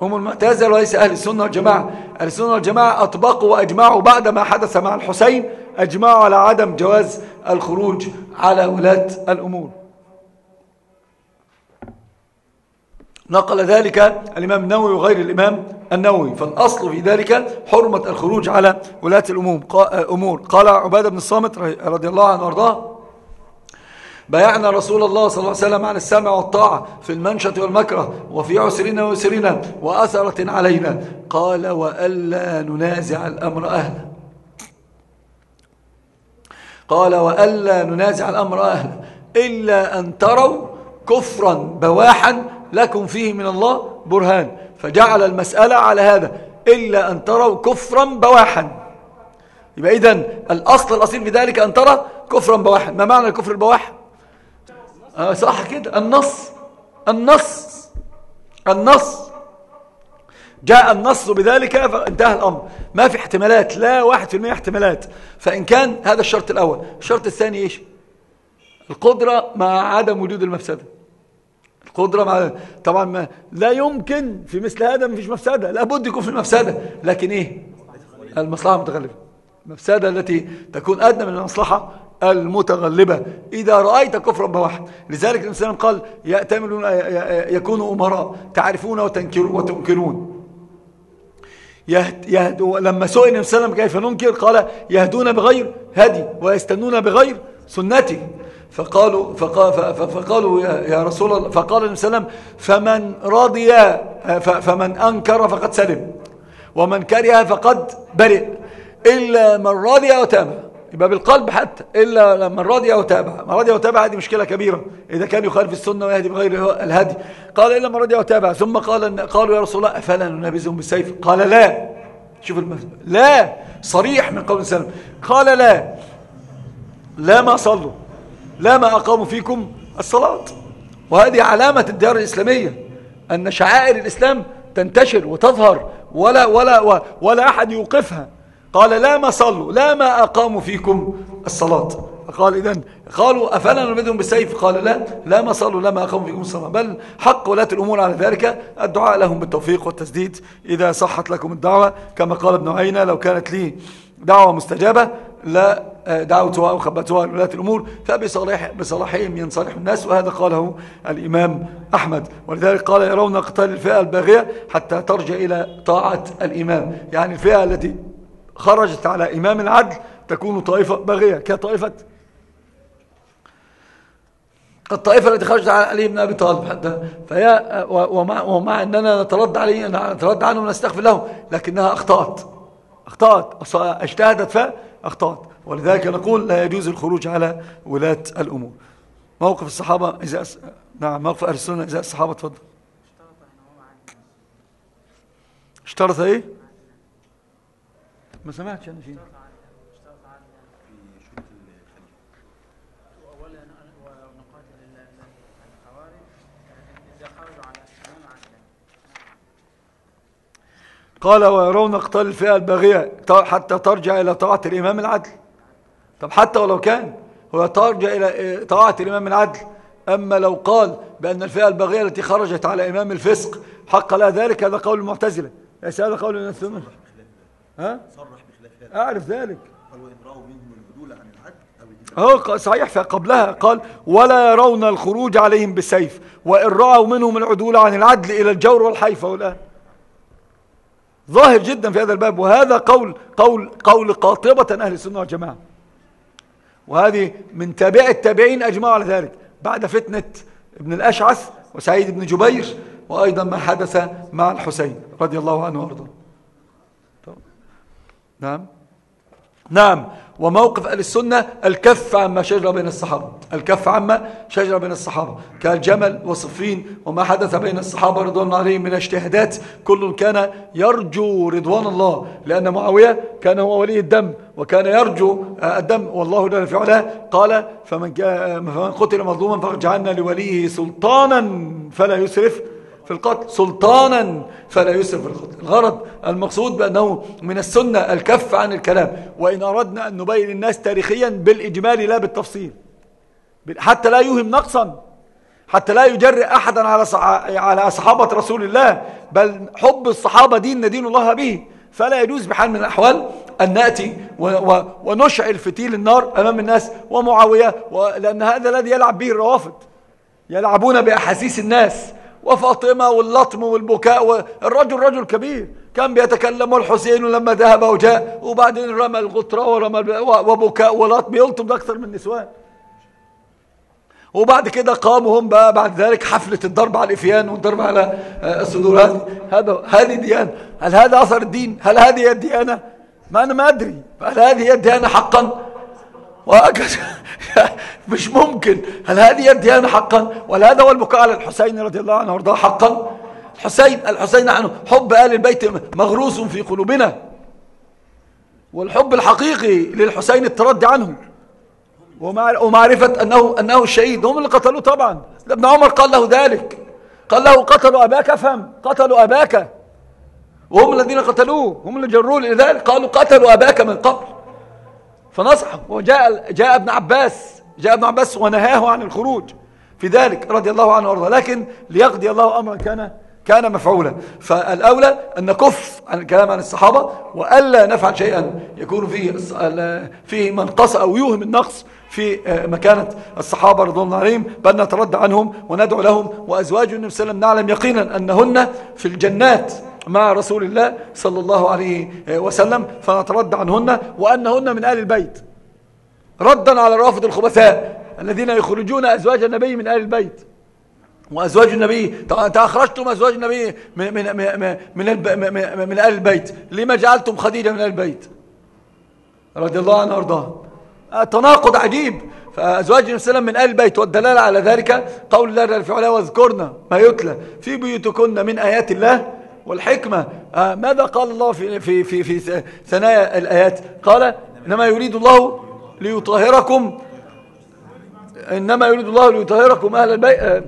A: هم المعتزل وليس أهل السنة والجماعة. أهل السنة والجماعة أطبقوا وأجمعوا بعد ما حدث مع الحسين أجمعوا على عدم جواز الخروج على ولاة الأمور. نقل ذلك الإمام النووي وغير الإمام النووي. فالأصل في ذلك حرمة الخروج على ولاة الأمور قال عبادة بن الصامت رضي الله عنه وأرضاه بايعنا رسول الله صلى الله عليه وسلم على السمع والطاعة في المنشة والمكره وفي عسرنا ويسرنا وأثرة علينا. قال وألا ننازع الأمر أهلا قال وألا ننازع الأمر أهلا إلا أن تروا كفرا بواحا لكم فيه من الله برهان. فجعل المسألة على هذا إلا أن تروا كفرا بواحا. يبقى إذن الأصل الأصيل في ذلك أن ترى كفرا بواحا. ما معنى الكفر البواح؟ آه صح كده. النص. النص. النص. جاء النص بذلك فانتهى الأمر. ما في احتمالات. لا واحد في المئة احتمالات. فإن كان هذا الشرط الأول. الشرط الثاني إيش؟ القدرة مع عدم وجود المفسدة. القدرة مع طبعا ما لا يمكن في مثل هذا فيش مفسدة. لابد يكون في مفسدة. لكن إيه؟ المصلحة المتغلبة. المفسدة التي تكون أدنى من المصلحة المتغلبة. إذا رأيت كفرا بواحد. لذلك الإنسان قال يأتملون يكونوا أمراء. تعرفون وتنكرون. يهد يهد لما سئل النبي صلى الله عليه وسلم كيف ننكر قال يهدون بغير هدي ويستنون بغير سنتي. فقالوا فقالوا يا رسول الله فقال النبي صلى الله عليه وسلم فمن رضي فمن أنكر فقد سلم ومن كره فقد برئ إلا من رضي وتابع يبقى بالقلب حتى إلا من رضي وتابع من رضي وتابع هذه مشكلة كبيرة. إذا كان يخالف السنة ويهدي بغير الهدي. قال إلا من رضي وتابع ثم قال قالوا يا رسول الله أفلا ننبذهم بالسيف؟ قال لا. شوف المثل. لا. صريح من قول السلام قال لا. لا ما صلوا. لا ما أقاموا فيكم الصلاة. وهذه علامة الديار الإسلامية أن شعائر الإسلام تنتشر وتظهر ولا, ولا, ولا أحد يوقفها. قال لا ما صلوا لا ما أقاموا فيكم الصلاة. قال إذن قالوا أفلا نرمدهم بالسيف؟ قال لا لا ما صلوا لا ما أقاموا فيكم الصلاة. بل حق ولاة الأمور على ذلك. الدعاء لهم بالتوفيق والتسديد. إذا صحت لكم الدعوة كما قال ابن عينة لو كانت لي دعوة مستجابة لا دعوتها أو خبتها لولاة الأمور. فبصلاح بصلاحهم ينصلح الناس وهذا قاله الإمام أحمد. ولذلك قال يرون قتال الفئة الباغية حتى ترجع إلى طاعة الإمام. يعني الفئة التي خرجت على إمام العدل تكون طائفة باغية كطائفة. الطائفة التي خرجت على علي بن أبي طالب حتى. فهي ومع, ومع أننا نترد عليه نترد عنه ونستغفر له لكنها أخطأت. أخطأت. اجتهدت فأخطأت. ولذلك نقول لا يجوز الخروج على ولاة الأمور. موقف الصحابة إذا أس... نعم موقف أهل السنة إذا الصحابة تفضل. اشترط إيه؟ ما سمعتش أنا شيء قال ويرون اقتال الفئة الباغية حتى ترجع إلى طاعة الإمام العدل. طب حتى ولو كان هو ترجع إلى طاعة الإمام العدل أما لو قال بأن الفئة الباغية التي خرجت على إمام الفسق حق لها ذلك؟ هذا قول المعتزلة. ليس هذا قول ثم ها؟ صرح بخلاف هذا. أعرف ذلك. قال وإن رأوا منهم العدول عن العدل هو صحيح فقبلها قال ولا يرون الخروج عليهم بالسيف وإن رأوا منهم العدول عن العدل إلى الجور والحيفة والآن. ظاهر جدا في هذا الباب وهذا قول قول قول قاطبة أهل السنة والجماعة. وهذه من تابع التابعين أجمعوا على ذلك. بعد فتنة ابن الأشعث وسعيد بن جبير وأيضا ما حدث مع الحسين رضي الله عنه وأرضاه. نعم. نعم. وموقف أهل السنة الكف عما شجر بين الصحابة الكف عما شجر بين الصحابة. كالجمل وصفين وما حدث بين الصحابة رضوان الله عليهم من اجتهادات كل كان يرجو رضوان الله لأن معاوية كان هو ولي الدم وكان يرجو الدم والله جل في علاه قال فمن, فمن قتل مظلوما فجعلنا لوليه سلطانا فلا يسرف. في القتل سلطانا فلا يسرف في القتل. الغرض المقصود بأنه من السنة الكف عن الكلام. وإن أردنا أن نبين الناس تاريخيا بالإجمال لا بالتفصيل. حتى لا يوهم نقصا. حتى لا يجرئ أحدا على على صحابة رسول الله. بل حب الصحابة دين ندين الله به. فلا يجوز بحال من الأحوال أن نأتي ونشعل فتيل النار أمام الناس ومعاوية. لأن هذا الذي يلعب به الروافد يلعبون بأحاسيس الناس. وفاطمة واللطم والبكاء والرجل رجل كبير. كان بيتكلم الحسين لما ذهب وجاء وبعدين رمى الغطرة ورمى وبكاء ولطم يلطم أكثر من النسوان وبعد كده قاموا هم بقى بعد ذلك حفلة الضرب على الإفيان والضرب على آه، الصدور. هذا هذه ديانة. هل هذا أثر الدين؟ هل هذه هي الديانة؟ ما أنا ما أدري. هل هذه هي الديانة حقا؟ وهكذا مش ممكن. هل هذه الديانة حقا؟ ولا هذا هو البكاء على الحسين رضي الله عنه وارضاه حقا؟ الحسين الحسين نحن حب آل البيت مغروس في قلوبنا. والحب الحقيقي للحسين التردي عنه. ومعرفة أنه, أنه الشهيد هم اللي قتلوه طبعا. ابن عمر قال له ذلك. قال له قتلوا أباك فهم. قتلوا أباك. وهم الذين قتلوه. هم اللي جروه لذلك. قالوا قتلوا أباك من قبل. فنصحه. وجاء جاء ابن عباس جاء ابن عباس ونهاه عن الخروج في ذلك رضي الله عنه وارضاه لكن ليقضي الله أمرا كان كان مفعولا. فالأولى أن نكف عن الكلام عن الصحابة وألا نفعل شيئا يكون فيه فيه منقص أو يوهم النقص في مكانة الصحابة رضي الله عليهم. بل نترد عنهم وندعو لهم وأزواج النبي صلى الله عليه وسلم نعلم يقينا أنهن في الجنات. مع رسول الله صلى الله عليه وسلم فنترد عنهن وأنهن من آل البيت. ردا على رافض الخبثاء الذين يخرجون أزواج النبي من آل البيت. وأزواج النبي أخرجتم أزواج النبي من, من, من, من, من آل البيت. لما جعلتم خديجة من آل البيت؟ رضي الله عنه وارضاه تناقض عجيب. فأزواج النبي صلى الله عليه وسلم من آل البيت والدلالة على ذلك قول الله في علاه واذكرنا ما يتلى في بيوتكن من آيات الله والحكمة. آه ماذا قال الله في, في, في, في ثنايا الآيات؟ قال إنما يريد الله ليطهركم. إنما يريد الله ليطهركم أهل البيت. آه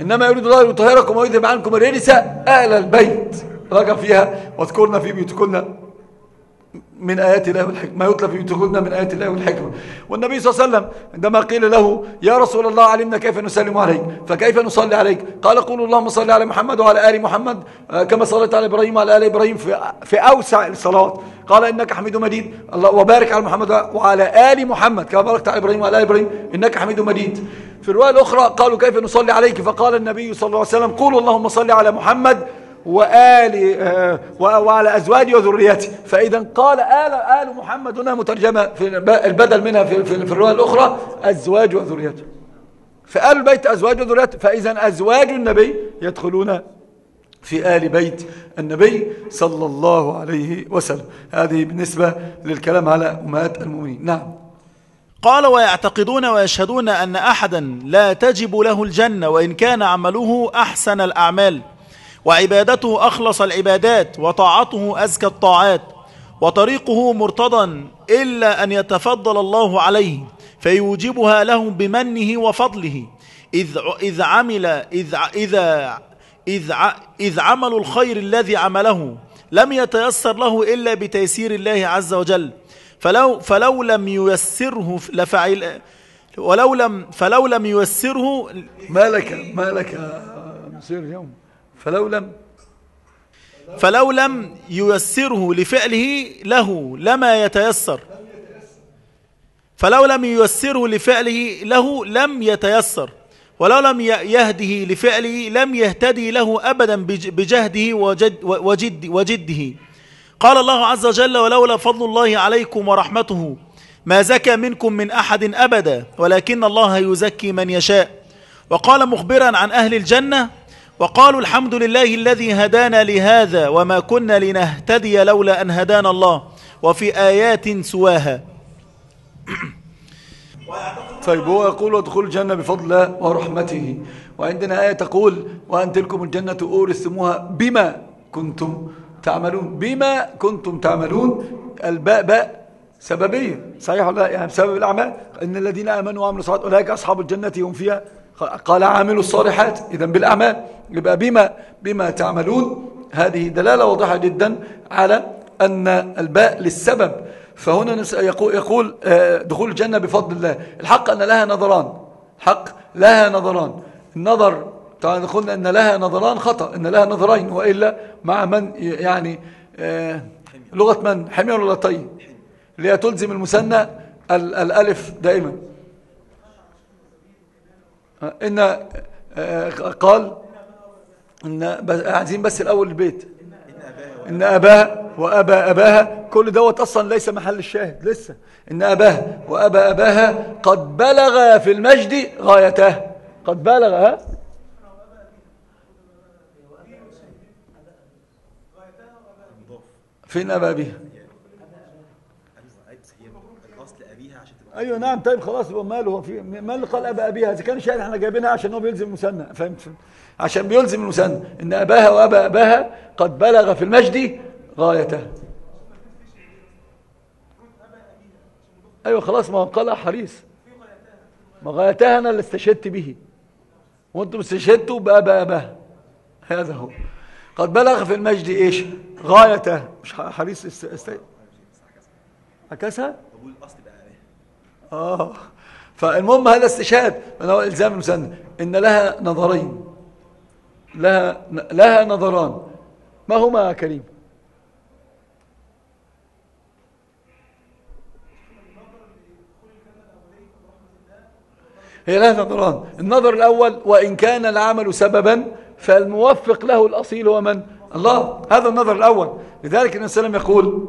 A: إنما يريد الله ليطهركم ويذهب عنكم الرجس أهل البيت. رجع فيها واذكرنا في بيوتكن. من آيات الله والحكمة. ما يطلب يتخذنا من آيات الله والحكمة. والنبي صلى الله عليه وسلم عندما قيل له يا رسول الله علمنا كيف نسلم عليك؟ فكيف نصلي عليك؟ قال قولوا اللهم صل على محمد وعلى آل محمد آه، كما صليت على إبراهيم وعلى آل إبراهيم في, في أوسع الصلوات قال إنك حميد مجيد. الله وبارك على محمد وعلى آل محمد كما باركت على إبراهيم وعلى آل إبراهيم إنك حميد مجيد. في الرواية الأخرى قالوا كيف نصلي عليك؟ فقال النبي صلى الله عليه وسلم قولوا اللهم صل على محمد وآل آه، وعلى أزواجه وذريته فإذا قال آل, آل محمد هنا مترجمة في البدل منها في, في, في الرواية الأخرى أزواج وذريته فآل البيت أزواج وذريته فإذا أزواج النبي يدخلون في آل بيت النبي صلى الله عليه وسلم. هذه بالنسبة للكلام على أمهات المؤمنين. نعم.
B: قال ويعتقدون ويشهدون أن أحدا لا تجب له الجنة وإن كان عمله أحسن الأعمال. وعبادته أخلص العبادات وطاعته أزكى الطاعات وطريقه مرتضى إلا أن يتفضل الله عليه فيوجبها له بمنه وفضله. إذ, إذ عمل إذ, إذا إذ, إذ عمل الخير الذي عمله لم يتيسر له إلا بتيسير الله عز وجل. فلو, فلو لم ييسره لفعل ولو لم فلو لم ييسره
A: ما لك ما لك مسير اليوم؟ فلو لم
B: فلو لم ييسره لفعله له لما يتيسر. فلو لم ييسره لفعله له لم يتيسر. ولو لم يهده لفعله لم يهتدي له أبدا بجهده وجد وجد وجده. قال الله عز وجل ولولا فضل الله عليكم ورحمته ما زكى منكم من أحد أبدا ولكن الله يزكي من يشاء. وقال مخبرا عن أهل الجنة وقالوا الحمد لله الذي هدانا لهذا وما كنا لنهتدي لولا أن هدانا الله وفي آيات سواها.
A: طيب هو يقول ودخول الجنة بفضل الله ورحمته. وعندنا آية تقول وأن تلكم الجنة أورثتموها بما كنتم تعملون. بما كنتم تعملون. الباء باء سببية. صحيح ولا لا؟ يعني بسبب الأعمال. إن الذين آمنوا وعملوا الصالحات أولئك أصحاب الجنة هم فيها قال عاملوا الصالحات. إذا بالأعمال. يبقى بما بما تعملون. هذه دلالة واضحة جدا على أن الباء للسبب. فهنا يقول, آه، دخول الجنة بفضل الله. الحق أن لها نظران. حق لها نظران. النظر طبعا قلنا أن لها نظران خطأ. أن لها نظرين وإلا مع من يعني آه، لغة من؟ حمير ولا طيب؟ اللي تلزم المثنى الألف دائما. إن قال إن عايزين بس الأول البيت. إن أباها وأبا أباها كل دوت أصلا ليس محل الشاهد لسه. إن أباها وأبا أباها قد بلغ في المجد غايته. قد بلغ ها؟ فين أبا أبيها؟ أيوه نعم طيب خلاص يبقى ماله في ما اللي قال أبا أبيها؟ إذا كان شاهد إحنا جايبينها عشان هو بيلزم المثنى فهمت؟ عشان بيلزم المثنى. إن أباها وأبا أباها قد بلغ في المجد غايته. أيوه خلاص ما قال حريص. ما غايتها أنا اللي استشهدت به. وأنتم استشهدتوا بأبا أباها. هذا هو. قد بلغ في المجد إيش؟ غايته. مش حريص است... است... عكسها آه. فالمهم هذا استشهاد. من هو إلزام المسند؟ إن لها نظرين. لها لها نظران. ما هما يا كريم؟ هي لها نظران. النظر الأول وإن كان العمل سببا فالموفق له الأصيل هو من؟ الله. هذا النظر الأول. لذلك النبي صلى الله عليه وسلم يقول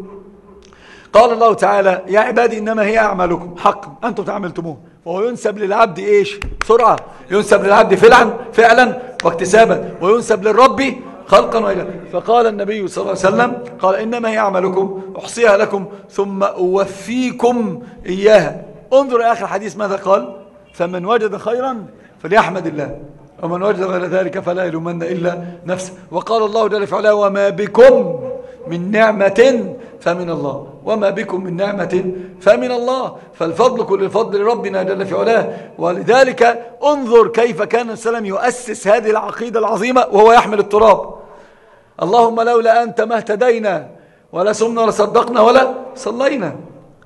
A: قال الله تعالى يا عبادي إنما هي أعمالكم حق أنتم تعملتموه. وهو ينسب للعبد إيش؟ سرعة. ينسب للعبد فعلا فعلا واكتسابا. وينسب للرب خلقا وإلا فقال النبي صلى الله عليه وسلم قال إنما هي أعمالكم أحصيها لكم ثم أوفيكم إياها. انظر أخي الحديث ماذا قال؟ فمن وجد خيرا فليحمد الله ومن وجد غير ذلك فلا يلومن إلا نفسه. وقال الله جل وعلا وما بكم من نعمة فمن الله. وما بكم من نعمة فمن الله. فالفضل كل الفضل لربنا جل في علاه. ولذلك انظر كيف كان السلام يؤسس هذه العقيدة العظيمة وهو يحمل التراب. اللهم لولا أنت ما اهتدينا ولا سمنا ولا صدقنا ولا صلينا.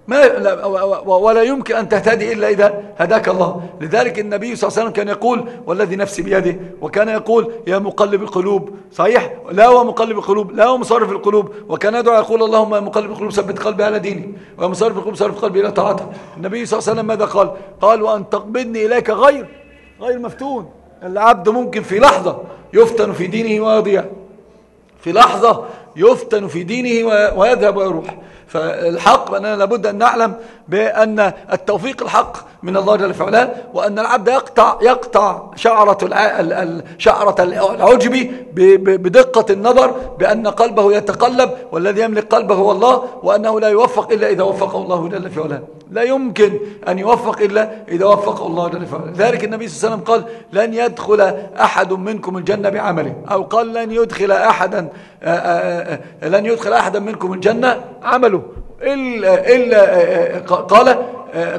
A: ما ولا يمكن أن تهتدي إلا إذا هداك الله. لذلك النبي صلى الله عليه وسلم كان يقول والذي نفسي بيده وكان يقول يا مقلب القلوب. صحيح؟ لا هو مقلب القلوب لا هو مصرف القلوب. وكان يدعو يقول اللهم يا مقلب القلوب ثبت قلبي على ديني. ويا مصرف القلوب صرف قلبي إلى طاعتك. النبي صلى الله عليه وسلم ماذا قال؟ قال وأن تقبضني إليك غير غير مفتون. العبد ممكن في لحظة يفتن في دينه ويضيع. في لحظة يفتن في دينه ويذهب ويروح. فالحق أننا لابد أن نعلم بأن التوفيق الحق من الله جل وعلا وأن العبد يقطع يقطع شعرة شعرة العجب بدقة النظر بأن قلبه يتقلب والذي يملك قلبه هو الله وأنه لا يوفق إلا إذا وفقه الله جل وعلا. لا يمكن أن يوفق إلا إذا وفقه الله جل وعلا. ذلك النبي صلى الله عليه وسلم قال لن يدخل أحد منكم الجنة بعمله. أو قال لن يدخل أحدا لن يدخل أحدا منكم الجنة عمله. إلا, إلا قال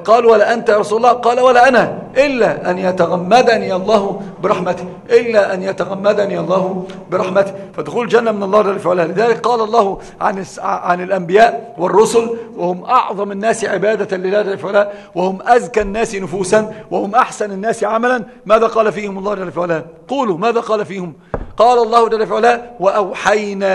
A: قال ولا أنت يا رسول الله؟ قال ولا أنا. إلا أن يتغمدني الله برحمته. إلا أن يتغمدني الله برحمته. فدخول الجنة من الله جل وعلا لذلك قال الله عن عن الأنبياء والرسل وهم أعظم الناس عبادة لله جل وعلا وهم أزكى الناس نفوسا. وهم أحسن الناس عملا. ماذا قال فيهم الله جل وعلا قولوا ماذا قال فيهم؟ قال الله جل وعلا وأوحينا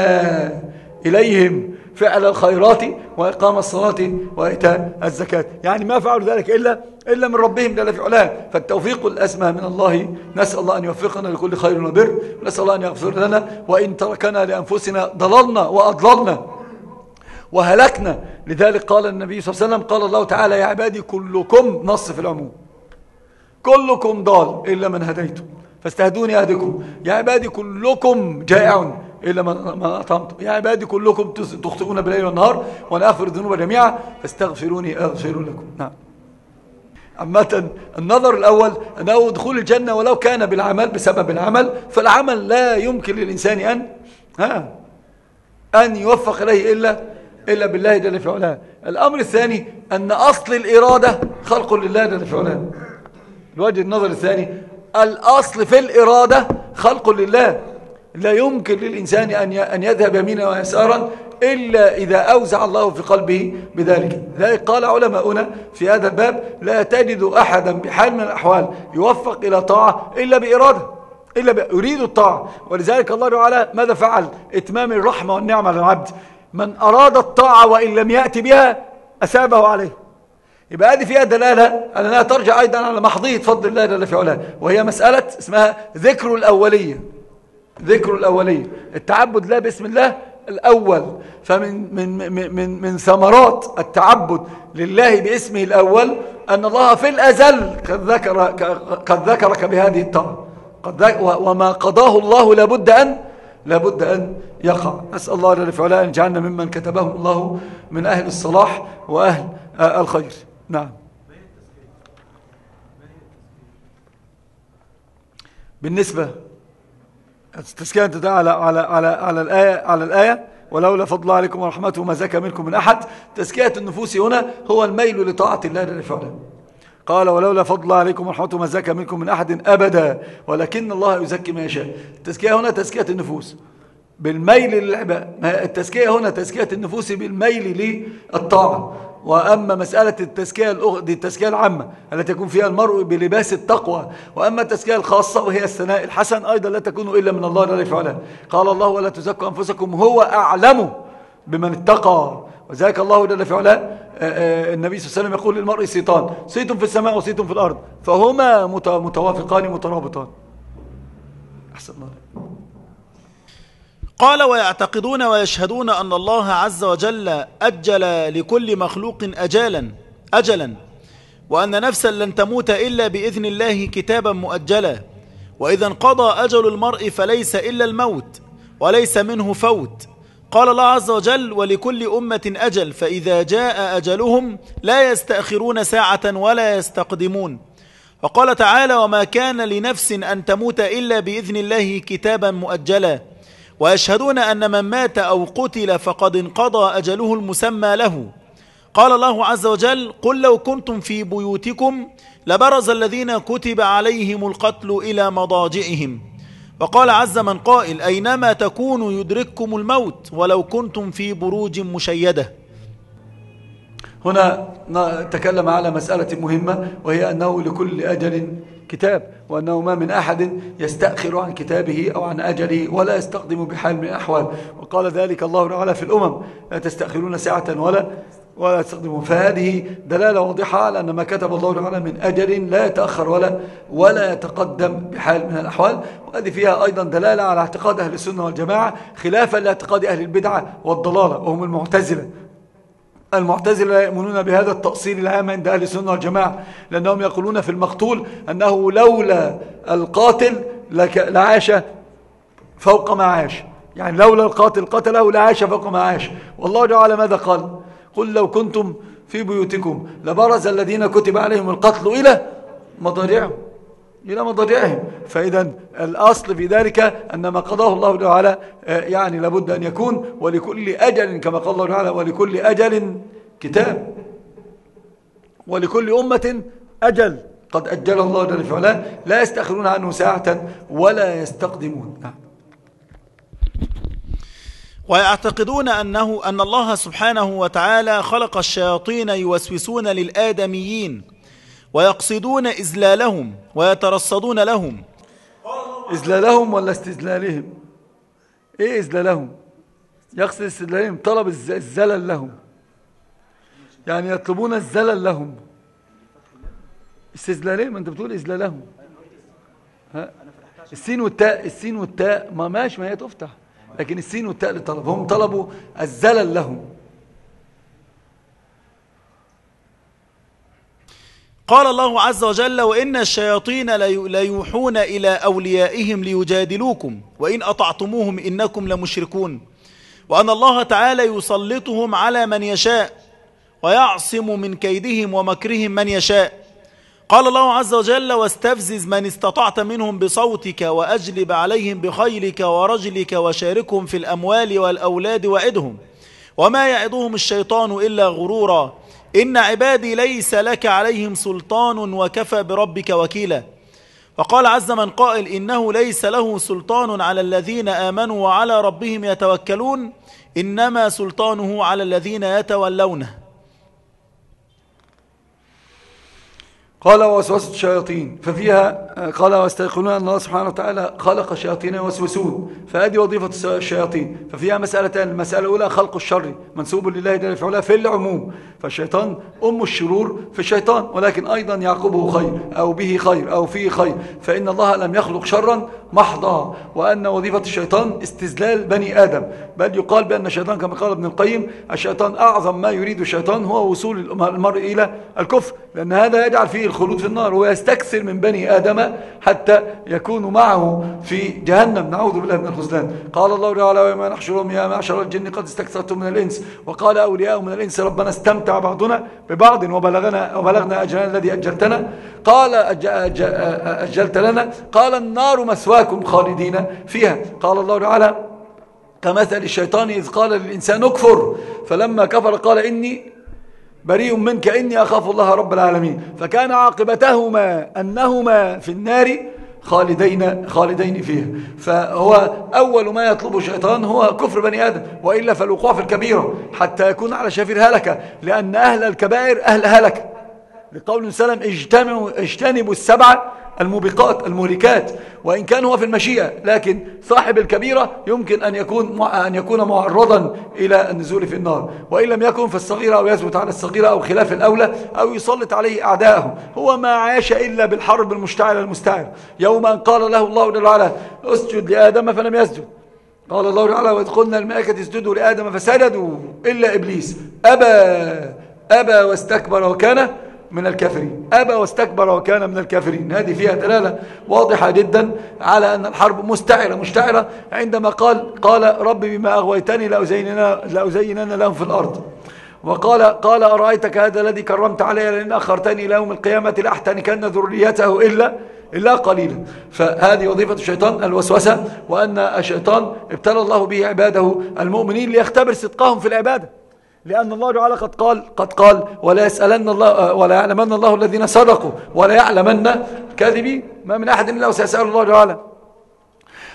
A: إليهم فعل الخيرات وإقام الصلاة وإيتاء الزكاة. يعني ما فعلوا ذلك إلا إلا من ربهم جل في علاه. فالتوفيق الأسمى من الله. نسأل الله أن يوفقنا لكل خير وبر. نسأل الله أن يغفر لنا وإن تركنا لأنفسنا ضللنا وأضللنا وهلكنا. لذلك قال النبي صلى الله عليه وسلم قال الله تعالى يا عبادي كلكم نص في العموم. كلكم ضال إلا من هديتم فاستهدوني أهدكم. يا عبادي كلكم جائع. إلا من أطعمتم. يا عبادي كلكم تخطئون بالليل والنهار وأنا أغفر الذنوب جميعا فاستغفروني أغفر لكم. نعم. عامة النظر الأول أنه دخول الجنة ولو كان بالعمل بسبب العمل فالعمل لا يمكن للإنسان أن ها أن يوفق إليه إلا إلا بالله جل في علاه. الأمر الثاني أن أصل الإرادة خلق لله جل في علاه. الوجه النظر الثاني الأصل في الإرادة خلق لله. لا يمكن للإنسان أن يذهب يمينا ويسارا إلا إذا أوزع الله في قلبه بذلك. ذلك قال علماؤنا في هذا الباب لا تجد أحدا بحال من الأحوال يوفق إلى طاعة إلا بإرادة إلا يريد الطاعة. ولذلك الله تعالى ماذا فعل؟ إتمام الرحمة والنعمة للعبد من أراد الطاعة وإن لم يأتي بها أسابه عليه. يبقى هذه فيها دلالة أنها ترجع أيضا على محضية فضل الله جل في علاه. وهي مسألة اسمها ذكر الأولية. ذكر الأولية التعبد لا باسم الله الأول. فمن من من من ثمرات التعبد لله باسمه الأول أن الله في الأزل قد ذكر قد ذكرك بهذه الطاعة قد وما قضاه الله لابد أن لابد أن يقع. نسأل الله جل وعلا أن يجعلنا ممن كتبهم الله من أهل الصلاح وأهل الخير. نعم. بالنسبة التزكية أنت على على على على الآية على الآية. ولولا فضل عليكم ورحمته ما زكى منكم من أحد. تزكية النفوس هنا هو الميل لطاعة الله جل وعلا. قال ولولا فضل عليكم ورحمته ما زكى منكم من أحد أبدا. ولكن الله يزكي ما يشاء. التزكية هنا تزكية النفوس. بالميل للعباء التزكية هنا تزكية النفوس بالميل للطاعة. وأما مسألة التزكية. دي التزكية العامة التي يكون فيها المرء بلباس التقوى وأما التزكية الخاصة وهي الثناء الحسن أيضا لا تكون إلا من الله جل وعلا. قال الله ولا تزكوا أنفسكم هو أعلم بمن اتقى. وذلك الله جل وعلا آه، آه، النبي صلى الله عليه وسلم يقول للمرء سيطان صيت في السماء وصيت في الأرض فهما متوافقان مترابطان. أحسن الله.
B: قال ويعتقدون ويشهدون أن الله عز وجل أجل لكل مخلوق أجالا أجلا وأن نفسا لن تموت إلا بإذن الله كتابا مؤجلا وإذا انقضى أجل المرء فليس إلا الموت وليس منه فوت. قال الله عز وجل ولكل أمة أجل فإذا جاء أجلهم لا يستأخرون ساعة ولا يستقدمون. وقال تعالى وما كان لنفس أن تموت إلا بإذن الله كتابا مؤجلا. ويشهدون أن من مات أو قتل فقد انقضى أجله المسمى له. قال الله عز وجل قل لو كنتم في بيوتكم لبرز الذين كتب عليهم القتل إلى مضاجعهم. وقال عز من قائل أينما تكونوا يدرككم الموت ولو كنتم في بروج مشيدة.
A: هنا تكلم على مسألة مهمة وهي أنه لكل أجل كتاب وأنه ما من أحد يستأخر عن كتابه أو عن أجله ولا يستقدم بحال من الأحوال. وقال ذلك الله تعالى في الأمم لا تستأخرون ساعة ولا ولا تستخدمون فهذه دلالة واضحة على أن ما كتب الله تعالى من أجل لا يتأخر ولا ولا يتقدم بحال من الأحوال. وهذه فيها أيضا دلالة على اعتقاد أهل السنة والجماعة خلافا لاعتقاد أهل البدعة والضلالة وهم المعتزلة. المعتزلة يؤمنون بهذا التأصيل العام عند أهل السنة والجماعة لأنهم يقولون في المقتول أنه لولا القاتل لعاش فوق ما عاش. يعني لولا القاتل قتله لعاش فوق ما عاش. والله تعالى ماذا قال؟ قل لو كنتم في بيوتكم لبرز الذين كتب عليهم القتل إلى مضارعهم. إلى مضاجعهم فإذا الأصل في ذلك أن ما قضاه الله تعالى آه، يعني لابد أن يكون ولكل أجل كما قال الله تعالى ولكل أجل كتاب. ولكل أمة أجل. قد أجل الله جل وعلا. لا يستأخرون عنه ساعة ولا يستقدمون. نعم.
B: ويعتقدون أنه أن الله سبحانه وتعالى خلق الشياطين يوسوسون للآدميين. ويقصدون إزلالهم ويترصدون لهم.
A: إزلالهم ولا استزلالهم؟ إيه إزلالهم؟ يقصد استزلالهم طلب الزلل لهم. يعني يطلبون الزلل لهم. استزلالهم أنت بتقول إزلالهم. ها؟ السين والتاء السين والتاء ما ماشي ما هي تفتح لكن السين والتاء لطلب هم طلبوا الزلل لهم.
B: قال الله عز وجل وإن الشياطين لي- ليوحون إلى أوليائهم ليجادلوكم وإن أطعتموهم إنكم لمشركون وأن الله تعالى يسلطهم على من يشاء ويعصم من كيدهم ومكرهم من يشاء. قال الله عز وجل واستفزز من استطعت منهم بصوتك وأجلب عليهم بخيلك ورجلك وشاركهم في الأموال والأولاد وعدهم وما يعدهم الشيطان إلا غرورا. إن عبادي ليس لك عليهم سلطان وكفى بربك وكيلا. وقال عز من قائل إنه ليس له سلطان على الذين آمنوا وعلى ربهم يتوكلون إنما سلطانه على الذين يتولونه.
A: قال ووسوسة الشياطين ففيها آه، قال واستيقنون أن الله سبحانه وتعالى خلق الشياطين يوسوسون فهذه وظيفة الشياطين. ففيها مسألتان المسألة الأولى خلق الشر منسوب لله جل في في العموم. فالشيطان أم الشرور في الشيطان ولكن أيضا يعقبه خير أو به خير أو فيه خير. فإن الله لم يخلق شرا محضا وأن وظيفة الشيطان استزلال بني آدم. بل يقال بأن الشيطان كما قال ابن القيم الشيطان أعظم ما يريد الشيطان هو وصول المرء إلى الكفر لأن هذا يجعل فيه الخلود في النار ويستكثر من بني آدم حتى يكون معه في جهنم. نعوذ بالله من الخذلان قال الله تعالى وما نحشرهم يا معشر الجن قد استكثرتم من الإنس. وقال أولياء من الإنس ربنا استمتع بعضنا ببعض وبلغنا, وبلغنا أجلنا الذي أجلتنا. قال أج أج أجلت لنا. قال النار مسواكم خالدين فيها. قال الله تعالى كمثل الشيطان إذ قال للإنسان اكفر. فلما كفر قال إني بريء منك إني أخاف الله رب العالمين. فكان عاقبتهما أنهما في النار خالدين خالدين فيها. فهو أول ما يطلبه الشيطان هو كفر بني آدم وإلا فالوقوع في الكبيرة. حتى يكون على شفير هلكة لأن أهل الكبائر أهل هلكة لقول سلم اجتنبوا السبع الموبقات المهلكات وإن كان هو في المشيئة لكن صاحب الكبيرة يمكن أن يكون أن يكون معرضا إلى النزول في النار. وإن لم يكن فالصغيرة أو يثبت على الصغيرة أو خلاف الأولى أو يسلط عليه أعداءه هو ما عاش إلا بالحرب المشتعلة المستعرة يوم أن قال له الله جل وعلا أسجد لآدم فلم يسجد. قال الله تعالى وإذ قلنا الملائكة اسجدوا لآدم فسجدوا إلا إبليس. أبى أبى واستكبر وكان من الكافرين. أبى واستكبر وكان من الكافرين. هذه فيها دلالة واضحة جدا على أن الحرب مستعرة مشتعرة عندما قال قال رب بما أغويتني لأزينن لهم في الأرض. وقال قال أرأيتك هذا الذي كرمت علي لأن أخرتني إلى يوم القيامة لأحتنكن ذريته إلا إلا قليلا. فهذه وظيفة الشيطان الوسوسة وأن الشيطان ابتلى الله به عباده المؤمنين ليختبر صدقهم في العبادة. لأن الله تعالى قد قال قد قال ولا يسألن الله ولا يعلمن الله الذين صدقوا ولا يعلمن الكاذبين ما من أحد إلا وسيسأل الله تعالى.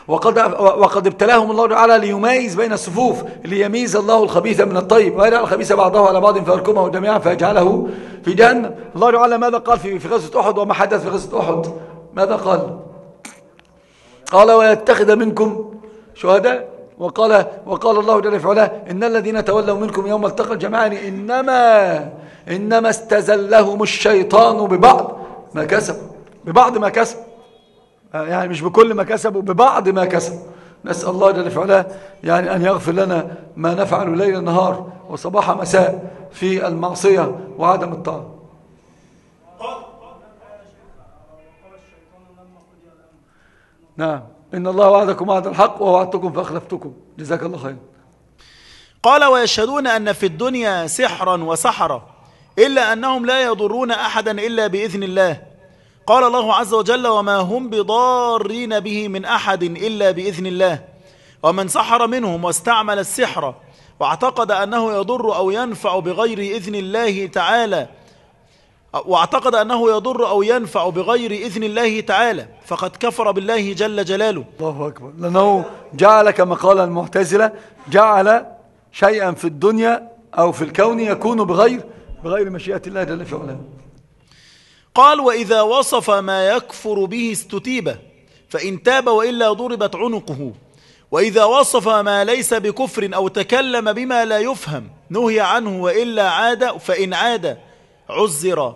A: وقد وقد ابتلاهم الله تعالى ليميز بين الصفوف ليميز الله الخبيث من الطيب. ويجعل الخبيث بعضه على بعض فيركمه جميعا فيجعله في جهنم. الله تعالى ماذا قال في في غزوة أحد؟ وما حدث في غزوة أحد؟ ماذا قال؟ قال ويتخذ منكم شهداء وقال وقال الله جل في علاه إن الذين تولوا منكم يوم التقى الجمعان إنما إنما استزلهم الشيطان ببعض ما كسبوا ببعض ما كسبوا يعني مش بكل ما كسبوا ببعض ما كسبوا نسأل الله جل في علاه يعني أن يغفر لنا ما نفعل ليل نهار وصباح مساء في المعصية وعدم الطاعة. نعم. إن الله وعدكم وعد الحق ووعدتكم فأخلفتكم. جزاك الله خير
B: قال ويشهدون أن في الدنيا سحرا وسحرا إلا أنهم لا يضرون أحدا إلا بإذن الله. قال الله عز وجل وما هم بضارين به من أحد إلا بإذن الله. ومن سحر منهم واستعمل السحر واعتقد أنه يضر أو ينفع بغير إذن الله تعالى وأعتقد أنه يضر أو ينفع بغير إذن الله تعالى. فقد كفر بالله جل جلاله.
A: الله أكبر. لأنه جعل كما قال المعتزلة جعل شيئا في الدنيا أو في الكون يكون بغير بغير مشيئة الله جل في علاه
B: قال وإذا وصف ما يكفر به استتيب فإن تاب وإلا ضربت عنقه. وإذا وصف ما ليس بكفر أو تكلم بما لا يفهم نهي عنه وإلا عاد فإن عاد عزر.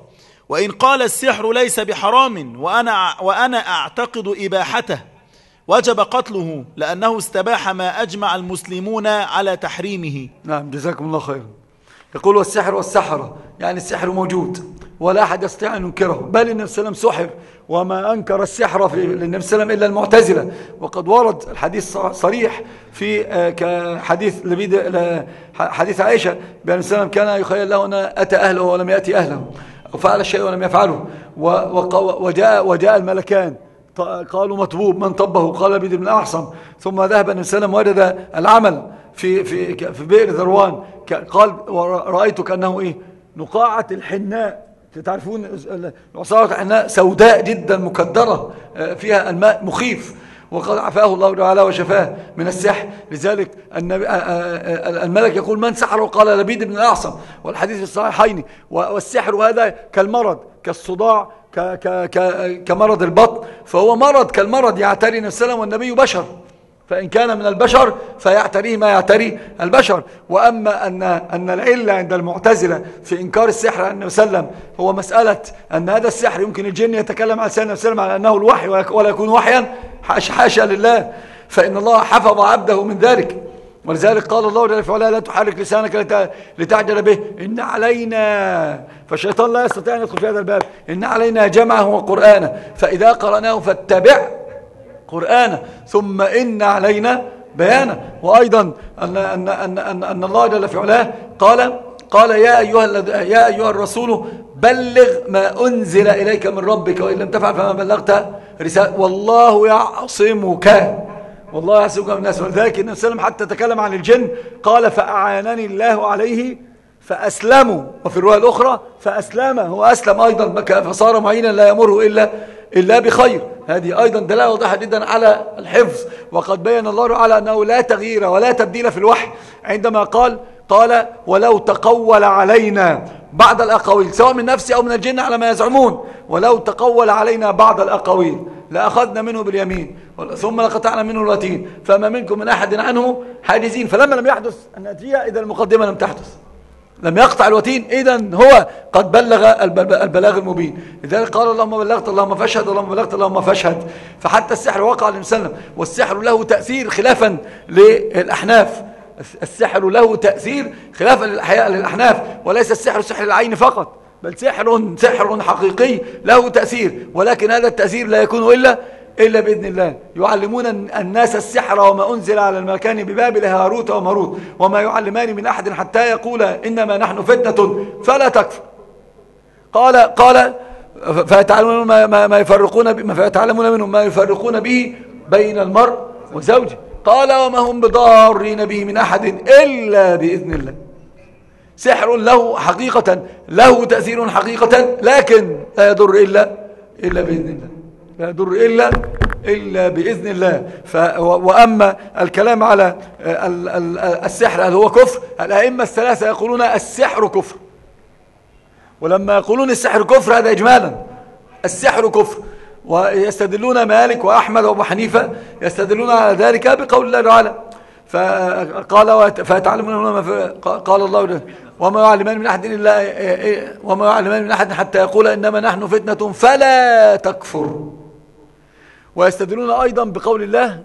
B: وإن قال السحر ليس بحرام وأنا, وأنا أعتقد إباحته وجب قتله لأنه استباح ما أجمع المسلمون على تحريمه.
A: نعم جزاكم الله خيرا. يقول والسحر والسحرة يعني السحر موجود ولا أحد يستطيع أن ينكره بل النبي صلى الله عليه وسلم سحر وما أنكر السحر في للنبي صلى الله عليه وسلم إلا المعتزلة. وقد ورد الحديث صريح في آه، كحديث لبيد حديث عائشة بأن السلام كان يخيل له أن أتى أهله ولم يأتي أهله. فعل الشيء ولم يفعله. وجاء, وجاء الملكان. قالوا مطبوب من طبه. قال لبيد بن أحصن ثم ذهب النبي صلى وجد العمل في في في بئر ذروان. قال رأيت كأنه إيه؟ نقاعة الحناء. تعرفون عصارة الحناء سوداء جدا مكدرة آه، فيها الماء مخيف. وقد عفاه الله تعالى وشفاه من السحر. لذلك آه، آه، الملك يقول من سحر؟ قال لبيد بن الأعصم. والحديث في الصحيحين والسحر هذا كالمرض كالصداع كمرض البطن. فهو مرض كالمرض يعتري نفسه والنبي بشر. فإن كان من البشر فيعتريه ما يعتري البشر. وأما أن, أن العلة عند المعتزلة في إنكار السحر عن وسلم هو مسألة أن هذا السحر يمكن الجن يتكلم عن سيدنا وسلم على أنه الوحي ولا يكون وحيا. حاشا لله. فإن الله حفظ عبده من ذلك. ولذلك قال الله جل وعلا لا تحرك لسانك لتعجل به. إن علينا. فالشيطان لا يستطيع أن يدخل في هذا الباب. إن علينا جمعه وقرآنه. فإذا قرأناه فاتبع قرآنا ثم إن علينا بيانا وأيضا أن, أن, أن, أن, أن الله جل في علاه قال قال يا أيها, يا أيها الرسول بلغ ما أنزل إليك من ربك وإن لم تفعل فما بلغت رسالة. والله يعصمك. والله يعصمك من الناس. ولذلك النبي صلى الله عليه وسلم حتى تكلم عن الجن قال فأعانني الله عليه فأسلموا. وفي الرواية الأخرى فأسلم هو أسلم أيضا فصار معينا لا يمره إلا إلا بخير. هذه أيضا دلالة واضحة جدا على الحفظ. وقد بين الله على أنه لا تغيير ولا تبديل في الوحي. عندما قال قال ولو تقول علينا بعض الأقاويل سواء من نفسي أو من الجن على ما يزعمون. ولو تقول علينا بعض الأقاويل لأخذنا منه باليمين ثم لقطعنا منه الوتين. فما منكم من أحد عنه حاجزين. فلما لم يحدث النتيجة إذا المقدمة لم تحدث. لم يقطع الوتين. إذا هو قد بلغ البلاغ المبين. لذلك قال اللهم بلغت اللهم فاشهد اللهم بلغت اللهم فاشهد. فحتى السحر وقع للمسلم والسحر له تأثير خلافا للأحناف. السحر له تأثير خلافا للأحناف. وليس السحر سحر العين فقط بل سحر سحر حقيقي له تأثير. ولكن هذا التأثير لا يكون إلا إلا بإذن الله. يعلمون الناس السحر وما أنزل على المكان ببابل هاروت وماروت وما يعلمان من أحد حتى يقول إنما نحن فتنة فلا تكفر. قال قال فيتعلمون ما, ما, ما يفرقون ما فيتعلمون منهم ما يفرقون به بين المرء وزوجه. قال وما هم بضارين به من أحد إلا بإذن الله. سحر له حقيقة له تأثير حقيقة لكن لا يضر إلا إلا بإذن الله. لا يضر إلا إلا بإذن الله. ف وأما الكلام على السحر هل هو كفر؟ الأئمة الثلاثة يقولون السحر كفر. ولما يقولون السحر كفر هذا إجمالا. السحر كفر. ويستدلون مالك وأحمد وأبو حنيفة يستدلون على ذلك بقول الله تعالى. فقال فتعلمون قال الله وما يعلمان من أحد إلا وما يعلمان من أحد حتى يقول إنما نحن فتنة فلا تكفر. ويستدلون أيضا بقول الله.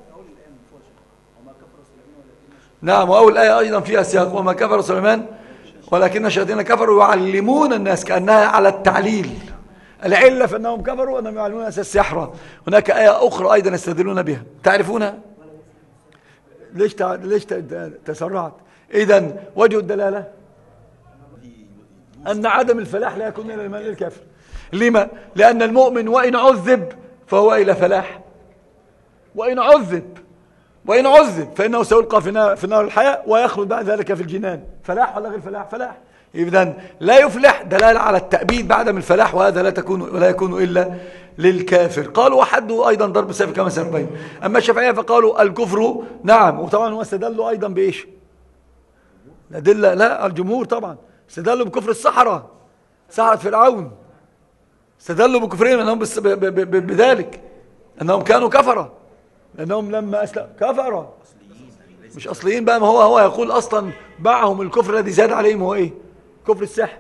A: نعم وأول آية أيضا فيها سياق وما كفر سليمان ولكن الشياطين كفروا يعلمون الناس كأنها على التعليل. العلة فأنهم كفروا وأنهم يعلمون أساس السحرة هناك آية أخرى أيضا يستدلون بها. تعرفونها؟ ليش ليش تسرعت؟ إذا وجه الدلالة؟ أن عدم الفلاح لا يكون إلى الكافر. لما؟ لأن المؤمن وإن عذب فهو إلى فلاح. وإن عذب وإن عذب فإنه سيلقى في نار, الحياة ويخلد بعد ذلك في الجنان. فلاح ولا غير فلاح؟ فلاح. إذن لا يفلح دلالة على التأبيد بعدم الفلاح وهذا لا تكون ولا يكون إلا للكافر. قالوا وحده أيضا ضرب السيف كما سنبين أما الشافعية فقالوا الكفر نعم وطبعا هو استدلوا أيضا بإيش؟ الأدلة لا الجمهور طبعا استدلوا بكفر الصحراء سحرة فرعون. استدلوا بكفرهم أنهم بذلك. أنهم كانوا كفرة. لأنهم لما أسلم كفروا مش أصليين بقى ما هو هو يقول أصلا باعهم الكفر الذي زاد عليهم هو إيه؟ كفر السحر.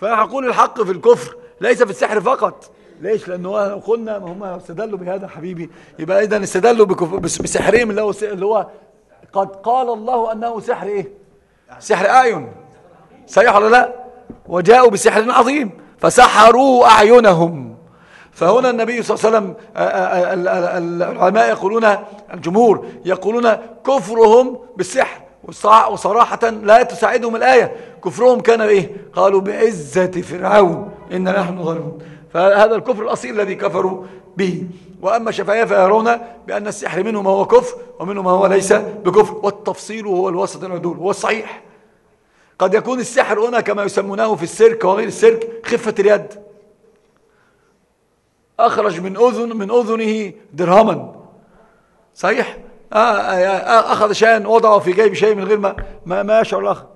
A: فيقول الحق في الكفر ليس في السحر فقط. ليش؟ لأنه لو قلنا ما هم استدلوا بهذا حبيبي. يبقى إذا استدلوا بسحرهم اللي هو اللي هو قد قال الله أنه سحر إيه؟ سحر أعين صحيح ولا لا؟ وجاءوا بسحر عظيم. فسحروا أعينهم. فهنا النبي صلى الله عليه وسلم آه، آه، آه، العلماء يقولون الجمهور يقولون كفرهم بالسحر وصراحة لا تساعدهم الآية. كفرهم كان إيه؟ قالوا بعزة فرعون إن نحن ظالمون. فهذا الكفر الأصيل الذي كفروا به. وأما الشافعية فيرون بأن السحر منه ما هو كفر ومنه ما هو ليس بكفر. والتفصيل هو الوسط العدول هو الصحيح. قد يكون السحر هنا كما يسمونه في السيرك وغير السيرك خفة اليد. أخرج من أذن من أذنه درهما. صحيح؟ آه، آه، آه، أخذ شيئا وضعه في جيب شيء من غير ما ما, ما يشعر الآخر.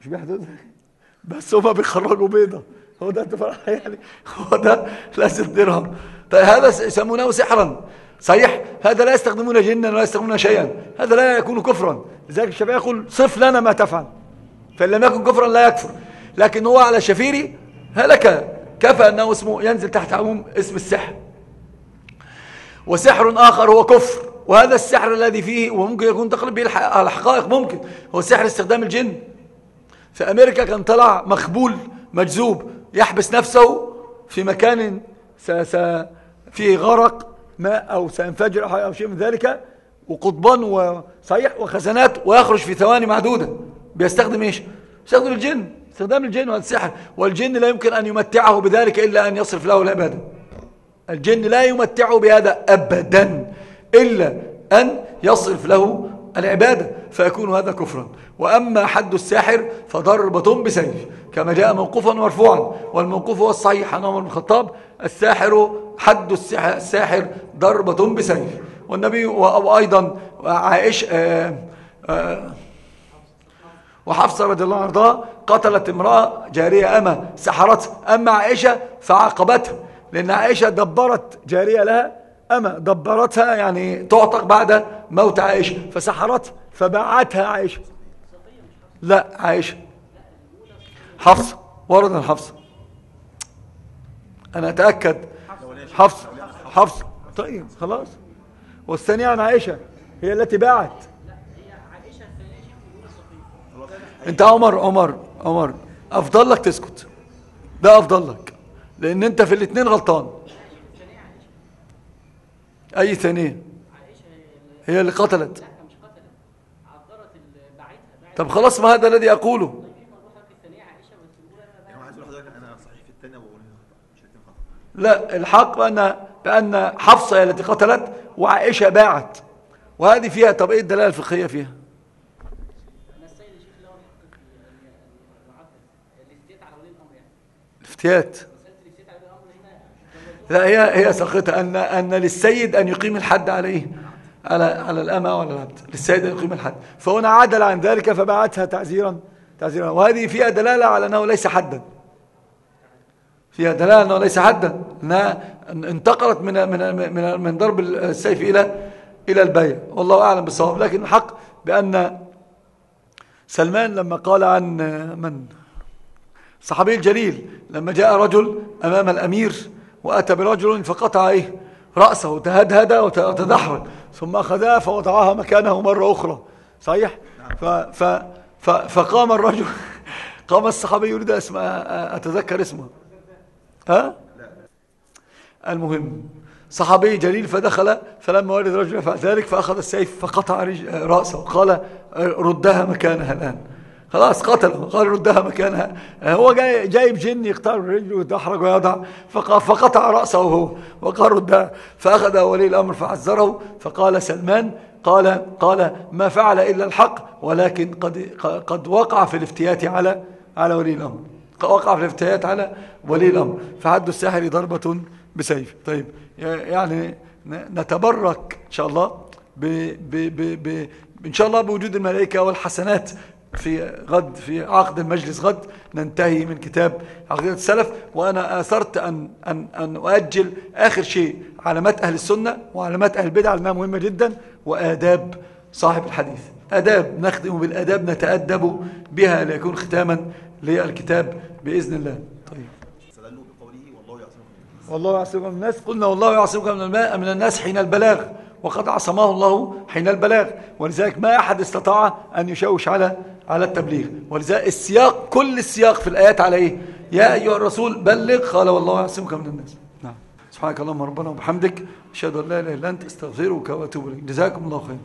A: مش بيحدث؟ بس هما بيخرجوا بيضة. هو ده يعني هو ده لازم درهم. طيب هذا يسمونه سحرا. صحيح؟ هذا لا يستخدمون جنا ولا يستخدمون شيئا. هذا لا يكون كفرا. لذلك الشافعي يقول صف لنا ما تفعل. فإن لم يكن كفرا لا يكفر. لكن هو على شفيري هلك. كفى أنه اسمه ينزل تحت عموم اسم السحر. وسحر آخر هو كفر. وهذا السحر الذي فيه وممكن يكون تقلب به الحقائق ممكن. هو سحر استخدام الجن. في أمريكا كان طلع مخبول مجذوب يحبس نفسه في مكان فيه غرق ماء أو سينفجر أو شيء من ذلك. وقضبان وصيح وخزانات ويخرج في ثواني معدودة بيستخدم إيش؟ يستخدم الجن. استخدام الجن والسحر. والجن لا يمكن أن يمتعه بذلك إلا أن يصرف له العبادة الجن لا يمتعه بهذا أبدا إلا أن يصرف له العبادة فيكون هذا كفرا. وأما حد الساحر فضربة بسيف كما جاء موقوفا ومرفوعا والموقوف هو الصحيح عن عمر بن الخطاب. الساحر حد الساحر ضربة بسيف. والنبي وأيضا عائشة آه، آه، وحفصة رضي الله عنها قتلت امرأة جارية أما سحرت أما عائشة فعاقبتها لأن عائشة دبرت جارية لها أما دبرتها يعني تعتق بعد موت عائشة فسحرتها فباعتها عائشة. لا عائشة. حفصة ورد الحفصة أنا أتأكد. حفصة حفصة طيب خلاص. والثانية عن عائشة هي التي باعت. انت عمر عمر عمر أفضل لك تسكت. ده أفضل لك لأن أنت في الاثنين غلطان. أي ثانية؟ هي اللي قتلت. طب خلاص ما هذا الذي أقوله. لا الحق بأن, بأن حفصة هي التي قتلت وعائشة باعت. وهذه فيها طب إيه الدلالة الفقهية فيها. الافتيات لا هي هي سقطة أن أن للسيد أن يقيم الحد عليه على على الأمة ولا العبد. للسيد أن يقيم الحد. فهنا عدل عن ذلك فبعتها تعزيرا تعزيرا. وهذه فيها دلالة على أنه ليس حدا. فيها دلالة أنه ليس حدا. أنها انتقلت من من من من ضرب السيف إلى إلى البيع. والله أعلم بالصواب. لكن الحق بأن سلمان لما قال عن من؟ صحابي الجليل لما جاء رجل أمام الأمير وأتى برجل فقطع إيه رأسه تهدهد وتدحرج ثم أخذها فوضعها مكانه مرة أخرى صحيح؟ ف ف ف فقام الرجل قام الصحابي يريد اسمه أتذكر اسمه. ها؟ المهم صحابي جليل فدخل فلما ولد رجل يفعل ذلك فأخذ السيف فقطع رأسه وقال ردها مكانها الآن. خلاص قتله قال ردها مكانها. هو جاي جايب جن يختار رجله ويدحرج ويضع فقطع رأسه هو. وقال ردها فأخذ ولي الأمر فعزره فقال سلمان قال قال ما فعل إلا الحق ولكن قد قد وقع في الافتيات على على ولي الأمر. وقع في الافتيات على ولي الأمر. فعد الساحر ضربة بسيف. طيب يعني نتبرك إن شاء الله ب ب ب ب إن شاء الله بوجود الملائكة والحسنات في غد في عقد المجلس غد ننتهي من كتاب عقيدة السلف. وأنا آثرت أن, أن, أن أؤجل آخر شيء علامات أهل السنة وعلامات أهل البدع لأنها مهمة جدا وآداب صاحب الحديث. آداب نخدم بالآداب نتأدب بها ليكون ختاما للكتاب بإذن الله. طيب. والله يعصمكم من الناس. قلنا والله يعصمكم من الماء من الناس حين البلاغ وقد عصمه الله حين البلاغ. ولذلك ما أحد استطاع أن يشوش على على التبليغ. ولذلك السياق كل السياق في الآيات على إيه؟ يا أيها الرسول بلغ قال والله يعصمك من الناس. نعم. سبحانك اللهم ربنا وبحمدك أشهد أن لا إله إلا أنت أستغفرك وأتوب إليك. جزاكم الله خير